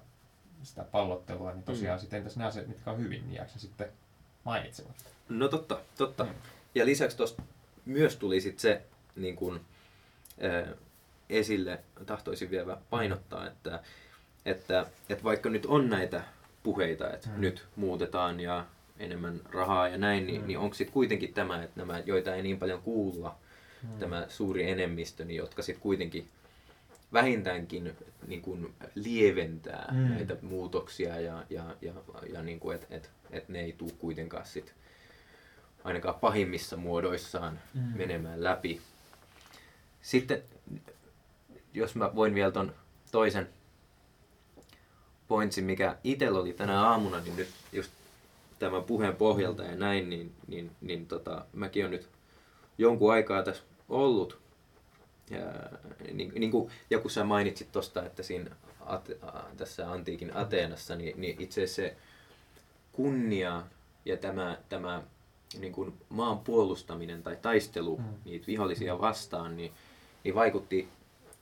[SPEAKER 1] sitä pallottelua, niin tosiaan mm. sitten entäs ne asiat, mitkä on hyvin, niin jääkö sitten mainitsematta?
[SPEAKER 2] No totta, totta. Mm. Ja lisäksi tuosta myös tuli sitten se niin kun, äh, esille, tahtoisin vielä painottaa, että, että, että vaikka nyt on näitä puheita, että mm. nyt muutetaan ja enemmän rahaa ja näin, niin, mm. niin onko sitten kuitenkin tämä, että nämä, joita ei niin paljon kuulla, mm. tämä suuri enemmistö, niin jotka sitten kuitenkin vähintäänkin niin kuin lieventää mm. näitä muutoksia ja, ja, ja, ja niin kuin, että et, et ne ei tule kuitenkaan sit ainakaan pahimmissa muodoissaan mm. menemään läpi. Sitten, jos mä voin vielä ton toisen pointsi, mikä itsellä oli tänä aamuna, niin nyt just tämän puheen pohjalta ja näin, niin, niin, niin tota, mäkin on nyt jonkun aikaa tässä ollut. Ja, niin, niin kuin, ja kun sä mainitsit tuosta, että siinä Ate, tässä antiikin Ateenassa, niin, niin itse asiassa se kunnia ja tämä, tämä niin kuin maan puolustaminen tai taistelu mm. niitä vihollisia vastaan, niin, niin vaikutti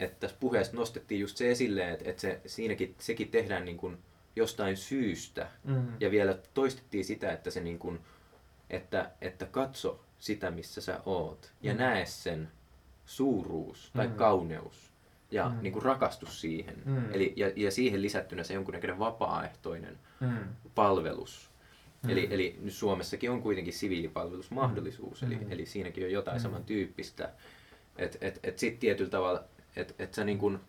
[SPEAKER 2] että tässä puheessa nostettiin just se esille, että, että se, siinäkin, sekin tehdään niin kuin jostain syystä. Mm. Ja vielä toistettiin sitä, että, se niin kuin, että, että katso sitä, missä sä oot. Ja mm. näe sen suuruus tai mm. kauneus. Ja mm. niin kuin rakastus siihen. Mm. Eli, ja, ja siihen lisättynä se jonkunnäköinen vapaaehtoinen mm. palvelus. Mm. Eli, eli nyt Suomessakin on kuitenkin siviilipalvelusmahdollisuus, mm. eli, eli siinäkin on jotain mm. samantyyppistä. Että et, et sitten tietyllä tavalla että et sä niin kun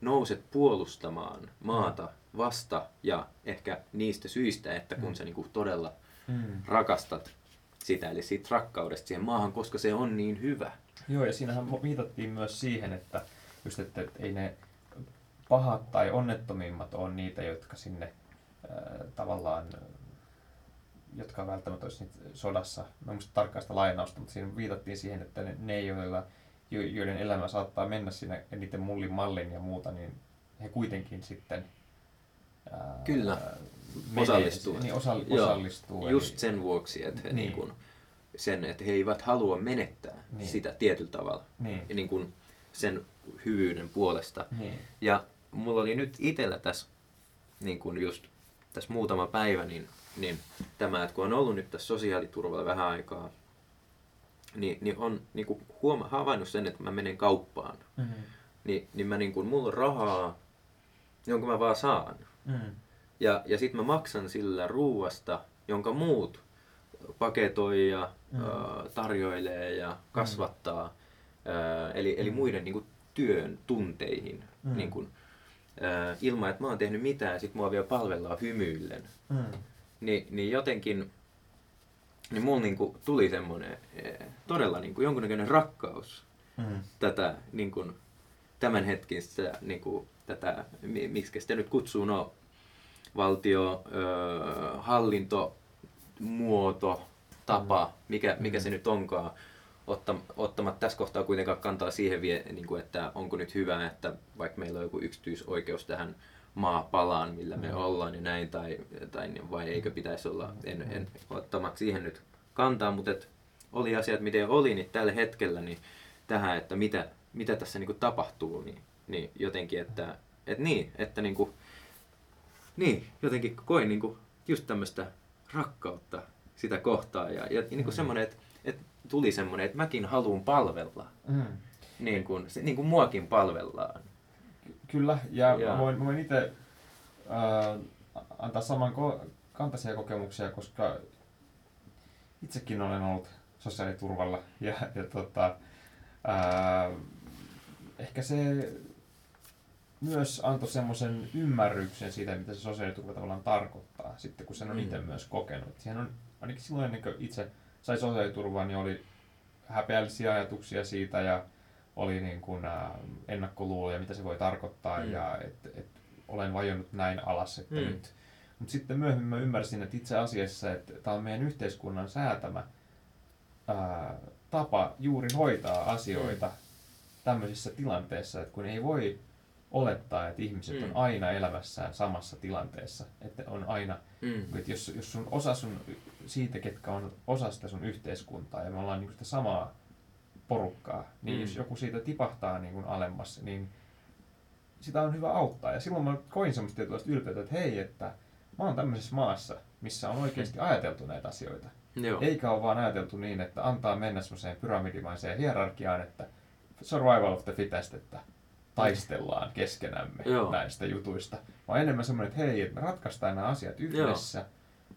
[SPEAKER 2] nouset puolustamaan maata vasta ja ehkä niistä syistä, että kun mm. sä niin kun todella mm. rakastat sitä, eli siitä rakkaudesta siihen maahan, koska se on niin hyvä.
[SPEAKER 1] Joo, ja siinähän viitattiin myös siihen, että, just, että, että ei ne pahat tai onnettomimmat ole niitä, jotka sinne äh, tavallaan jotka välttämättä olisi sodassa, mä muista tarkkaan sitä lainausta, mutta siinä viitattiin siihen, että ne, ne joilla joiden elämä saattaa mennä siinä eniten mullin mallin ja muuta, niin he kuitenkin sitten
[SPEAKER 2] ää, Kyllä, menee, osallistuu.
[SPEAKER 1] Niin osa, osallistuu.
[SPEAKER 2] Joo, just sen vuoksi, että he niin. Niin kun, sen, että he eivät halua menettää niin. sitä tietyllä tavalla. Niin. Niin kun sen hyvyyden puolesta. Niin. Ja mulla oli nyt itsellä tässä niin kun just tässä muutama päivä, niin, niin tämä, että kun on ollut nyt tässä sosiaaliturvalla vähän aikaa, niin, niin on niin kuin huoma, havainnut sen, että mä menen kauppaan. Mm-hmm. Niin, niin mä niin kuin, mulla on rahaa, jonka mä vaan saan. Mm-hmm. Ja, ja sitten mä maksan sillä ruuasta, jonka muut paketoi ja mm-hmm. äh, tarjoilee ja kasvattaa. Mm-hmm. Äh, eli, eli muiden niin kuin, työn tunteihin. Mm-hmm. Niin kuin, ilman, että mä oon tehnyt mitään sit mua vielä palvellaan hymyillen. Mm-hmm. Ni, niin jotenkin niin mulla niinku tuli semmoinen eh, todella niinku jonkunnäköinen rakkaus mm. tätä niinku, tämänhetkistä niin kuin, tätä, miksi sitä nyt kutsuu, no valtio, ö, hallinto, muoto, tapa, mikä, mikä
[SPEAKER 1] Mm.
[SPEAKER 2] se nyt onkaan, ottam, ottamatta tässä kohtaa kuitenkaan kantaa siihen, vie, niin kuin, että onko nyt hyvä, että vaikka meillä on joku yksityisoikeus tähän maapalaan, millä me ollaan ja näin, tai, tai niin, vai eikö pitäisi olla, en, en ottamatta siihen nyt kantaa, mutta et, oli asiat miten oli, niin tällä hetkellä niin tähän, että mitä, mitä tässä niin kuin tapahtuu, niin, niin jotenkin, että et niin, että niin kuin, niin, jotenkin koin niin kuin just tämmöistä rakkautta sitä kohtaa ja, ja niin kuin
[SPEAKER 1] Mm.
[SPEAKER 2] semmoinen, että, että tuli semmoinen, että mäkin haluan palvella,
[SPEAKER 1] Mm.
[SPEAKER 2] niin kuin, se, niin kuin muakin palvellaan.
[SPEAKER 1] Kyllä, ja
[SPEAKER 2] Joo.
[SPEAKER 1] mä voin, mä voin itse äh, antaa saman ko- kantaisia kokemuksia, koska itsekin olen ollut sosiaaliturvalla ja, ja tota, äh, ehkä se myös antoi semmoisen ymmärryksen siitä, mitä se sosiaaliturva tavallaan tarkoittaa, sitten kun sen on
[SPEAKER 2] Mm.
[SPEAKER 1] itse myös kokenut. Siihen on, ainakin silloin ennen kuin itse sai sosiaaliturvaa, niin oli häpeällisiä ajatuksia siitä ja oli niin kuin, äh, ennakkoluuloja, mitä se voi tarkoittaa
[SPEAKER 2] Mm.
[SPEAKER 1] ja että et olen vajonnut näin alas, että
[SPEAKER 2] Mm.
[SPEAKER 1] nyt. Mutta sitten myöhemmin mä ymmärsin, että itse asiassa, että tämä on meidän yhteiskunnan säätämä ää, tapa juuri hoitaa asioita
[SPEAKER 2] Mm.
[SPEAKER 1] tämmöisissä tilanteissa, että kun ei voi olettaa, että ihmiset on
[SPEAKER 2] Mm.
[SPEAKER 1] aina elämässään samassa tilanteessa, että on aina
[SPEAKER 2] Mm.
[SPEAKER 1] että jos, jos sun osa sun, siitä, ketkä on osa sitä sun yhteiskuntaa, ja me ollaan niinku sitä samaa porukkaa, niin
[SPEAKER 2] Mm.
[SPEAKER 1] jos joku siitä tipahtaa niin kuin alemmas, niin sitä on hyvä auttaa. Ja silloin mä koin semmoista tietynlaista ylpeyttä, että hei, että mä oon tämmöisessä maassa, missä on oikeasti ajateltu näitä asioita.
[SPEAKER 2] Joo.
[SPEAKER 1] Eikä ole vaan ajateltu niin, että antaa mennä semmoiseen pyramidimaiseen hierarkiaan, että survival of the fittest, että taistellaan keskenämme
[SPEAKER 2] Joo.
[SPEAKER 1] näistä jutuista. Vaan enemmän semmoinen, että hei, että me ratkaistaan nämä asiat yhdessä.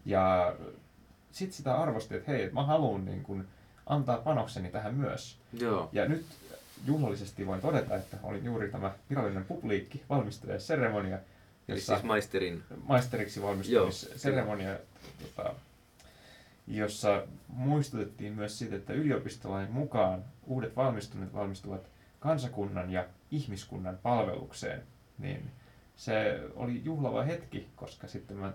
[SPEAKER 1] Ja sitten sitä arvosti, että hei, että mä haluan niin kun antaa panokseni tähän myös.
[SPEAKER 2] Joo.
[SPEAKER 1] Ja nyt juhlallisesti voin todeta, että oli juuri tämä virallinen publiikki valmistujaisseremonia,
[SPEAKER 2] Eli
[SPEAKER 1] jossa
[SPEAKER 2] siis maisterin,
[SPEAKER 1] maisteriksi valmistumisseremonia, tota, jossa muistutettiin myös siitä, että yliopistolain mukaan uudet valmistuneet valmistuvat kansakunnan ja ihmiskunnan palvelukseen. Niin se oli juhlava hetki, koska sitten mä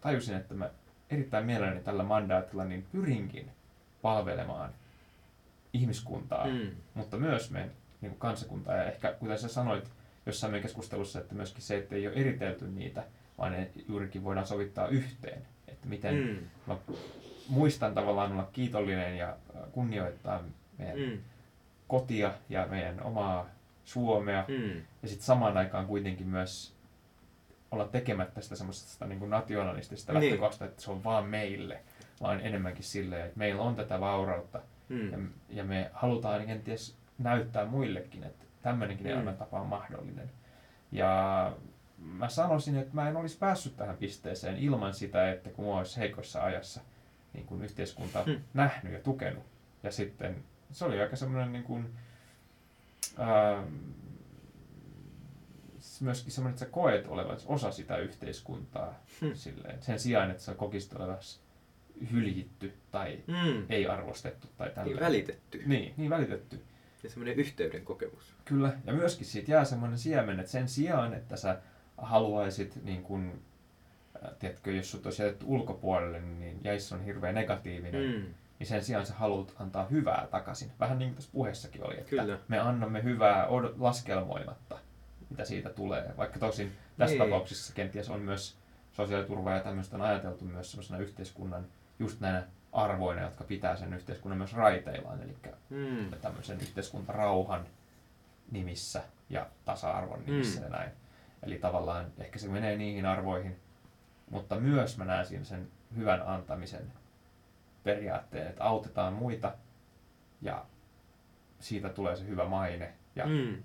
[SPEAKER 1] tajusin, että mä erittäin mielelläni tällä mandaatilla niin pyrinkin palvelemaan ihmiskuntaa
[SPEAKER 2] mm.
[SPEAKER 1] mutta myös meidän niin kuin kansakuntaa. Ja ehkä, kuten sä sanoit jossain meidän keskustelussa, että myöskin se, että ei ole eritelty niitä, vaan ne juurikin voidaan sovittaa yhteen. Että miten mm. Mä muistan tavallaan olla kiitollinen ja kunnioittaa meidän mm. Kotia ja meidän omaa Suomea. Mm. Ja sitten samaan aikaan kuitenkin myös olla tekemättä sitä semmoista niin kuin nationalistista
[SPEAKER 2] Niin.
[SPEAKER 1] lähtökohtaa, että se on vaan meille, vaan enemmänkin silleen, että meillä on tätä vaurautta ja,
[SPEAKER 2] Mm.
[SPEAKER 1] ja me halutaan kenties näyttää muillekin, että tämmöinenkin
[SPEAKER 2] Mm.
[SPEAKER 1] elämäntapa on mahdollinen. Ja mä sanoisin, että mä en olisi päässyt tähän pisteeseen ilman sitä, että kun mä olisi heikossa ajassa niin kuin yhteiskunta
[SPEAKER 2] Mm.
[SPEAKER 1] nähnyt ja tukenut. Ja sitten se oli aika semmoinen niin kuin, ää, myöskin semmoinen, että sä koet olevasi osa sitä yhteiskuntaa
[SPEAKER 2] Hmm.
[SPEAKER 1] silleen, sen sijaan, että sä kokisit olevasi hyljitty tai
[SPEAKER 2] Mm.
[SPEAKER 1] ei arvostettu tai
[SPEAKER 2] Niin
[SPEAKER 1] tälleen.
[SPEAKER 2] välitetty.
[SPEAKER 1] Niin, niin välitetty.
[SPEAKER 2] Ja semmoinen yhteyden kokemus.
[SPEAKER 1] Kyllä, ja myöskin siitä jää semmoinen siemen, että sen sijaan, että sä haluaisit, niin kun, äh, tiedätkö, jos sut olisi jätetty ulkopuolelle, niin jäissä on hirveän negatiivinen, mm. Niin sen sijaan sä haluat antaa hyvää takaisin. Vähän niin kuin tässä puheessakin oli, että
[SPEAKER 2] Kyllä.
[SPEAKER 1] me annamme hyvää laskelmoimatta, mitä siitä tulee. Vaikka tosin tässä
[SPEAKER 2] Niin.
[SPEAKER 1] tapauksessa kenties on myös sosiaaliturva ja tämmöistä on ajateltu myös semmoisena yhteiskunnan just näinä arvoina, jotka pitää sen yhteiskunnan myös raiteillaan, eli
[SPEAKER 2] Mm.
[SPEAKER 1] tämmöisen yhteiskuntarauhan nimissä ja tasa-arvon nimissä
[SPEAKER 2] Mm.
[SPEAKER 1] ja näin. Eli tavallaan ehkä se menee niihin arvoihin, mutta myös mä näen siinä sen hyvän antamisen periaatteen, että autetaan muita ja siitä tulee se hyvä maine ja
[SPEAKER 2] Mm.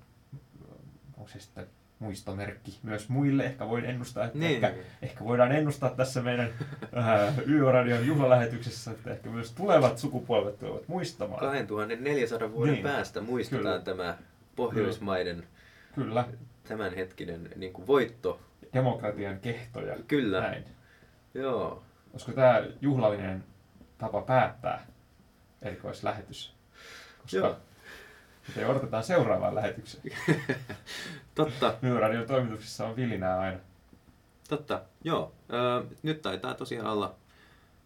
[SPEAKER 1] onko se sitten muistomerkki myös muille. Ehkä voin ennustaa, että
[SPEAKER 2] Niin.
[SPEAKER 1] ehkä, ehkä voidaan ennustaa tässä meidän äh, YÖ-radion juhlalähetyksessä, että ehkä myös tulevat sukupolvet tulevat muistamaan.
[SPEAKER 2] 2400 vuoden
[SPEAKER 1] Niin.
[SPEAKER 2] päästä muistetaan
[SPEAKER 1] Kyllä.
[SPEAKER 2] tämä Pohjoismaiden
[SPEAKER 1] Kyllä,
[SPEAKER 2] tämänhetkinen niin kuin voitto.
[SPEAKER 1] demokratian kehtoja.
[SPEAKER 2] Kyllä.
[SPEAKER 1] Näin.
[SPEAKER 2] Joo.
[SPEAKER 1] Olisiko tämä juhlallinen tapa päättää erikoislähetys? Koska
[SPEAKER 2] Joo.
[SPEAKER 1] Ja odotetaan seuraavaan lähetykseen.
[SPEAKER 2] Totta,
[SPEAKER 1] Myyradion toimituksessa on vilinää aina.
[SPEAKER 2] totta. Joo, öö, nyt taitaa tosiaan olla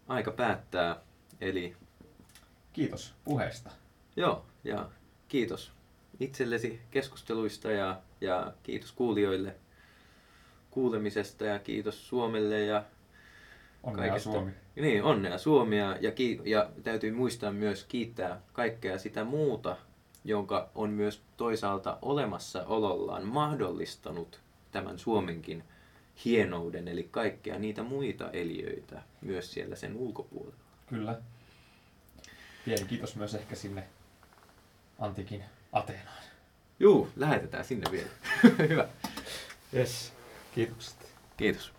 [SPEAKER 2] aika päättää. Eli
[SPEAKER 1] Kiitos puheesta.
[SPEAKER 2] joo, ja kiitos itsellesi keskusteluista ja, ja kiitos kuulijoille kuulemisesta ja kiitos Suomelle ja
[SPEAKER 1] Onnea
[SPEAKER 2] Kaikesta.
[SPEAKER 1] Suomi.
[SPEAKER 2] Niin, onnea Suomea ja, ki- ja täytyy muistaa myös kiittää kaikkea sitä muuta, jonka on myös toisaalta olemassaolollaan mahdollistanut tämän Suomenkin hienouden, eli kaikkea niitä muita eliöitä myös siellä sen ulkopuolella.
[SPEAKER 1] Kyllä. Pieni kiitos myös ehkä sinne antiikin Ateenaan.
[SPEAKER 2] Juu, lähetetään sinne vielä. Hyvä.
[SPEAKER 1] Yes. Kiitokset.
[SPEAKER 2] Kiitos.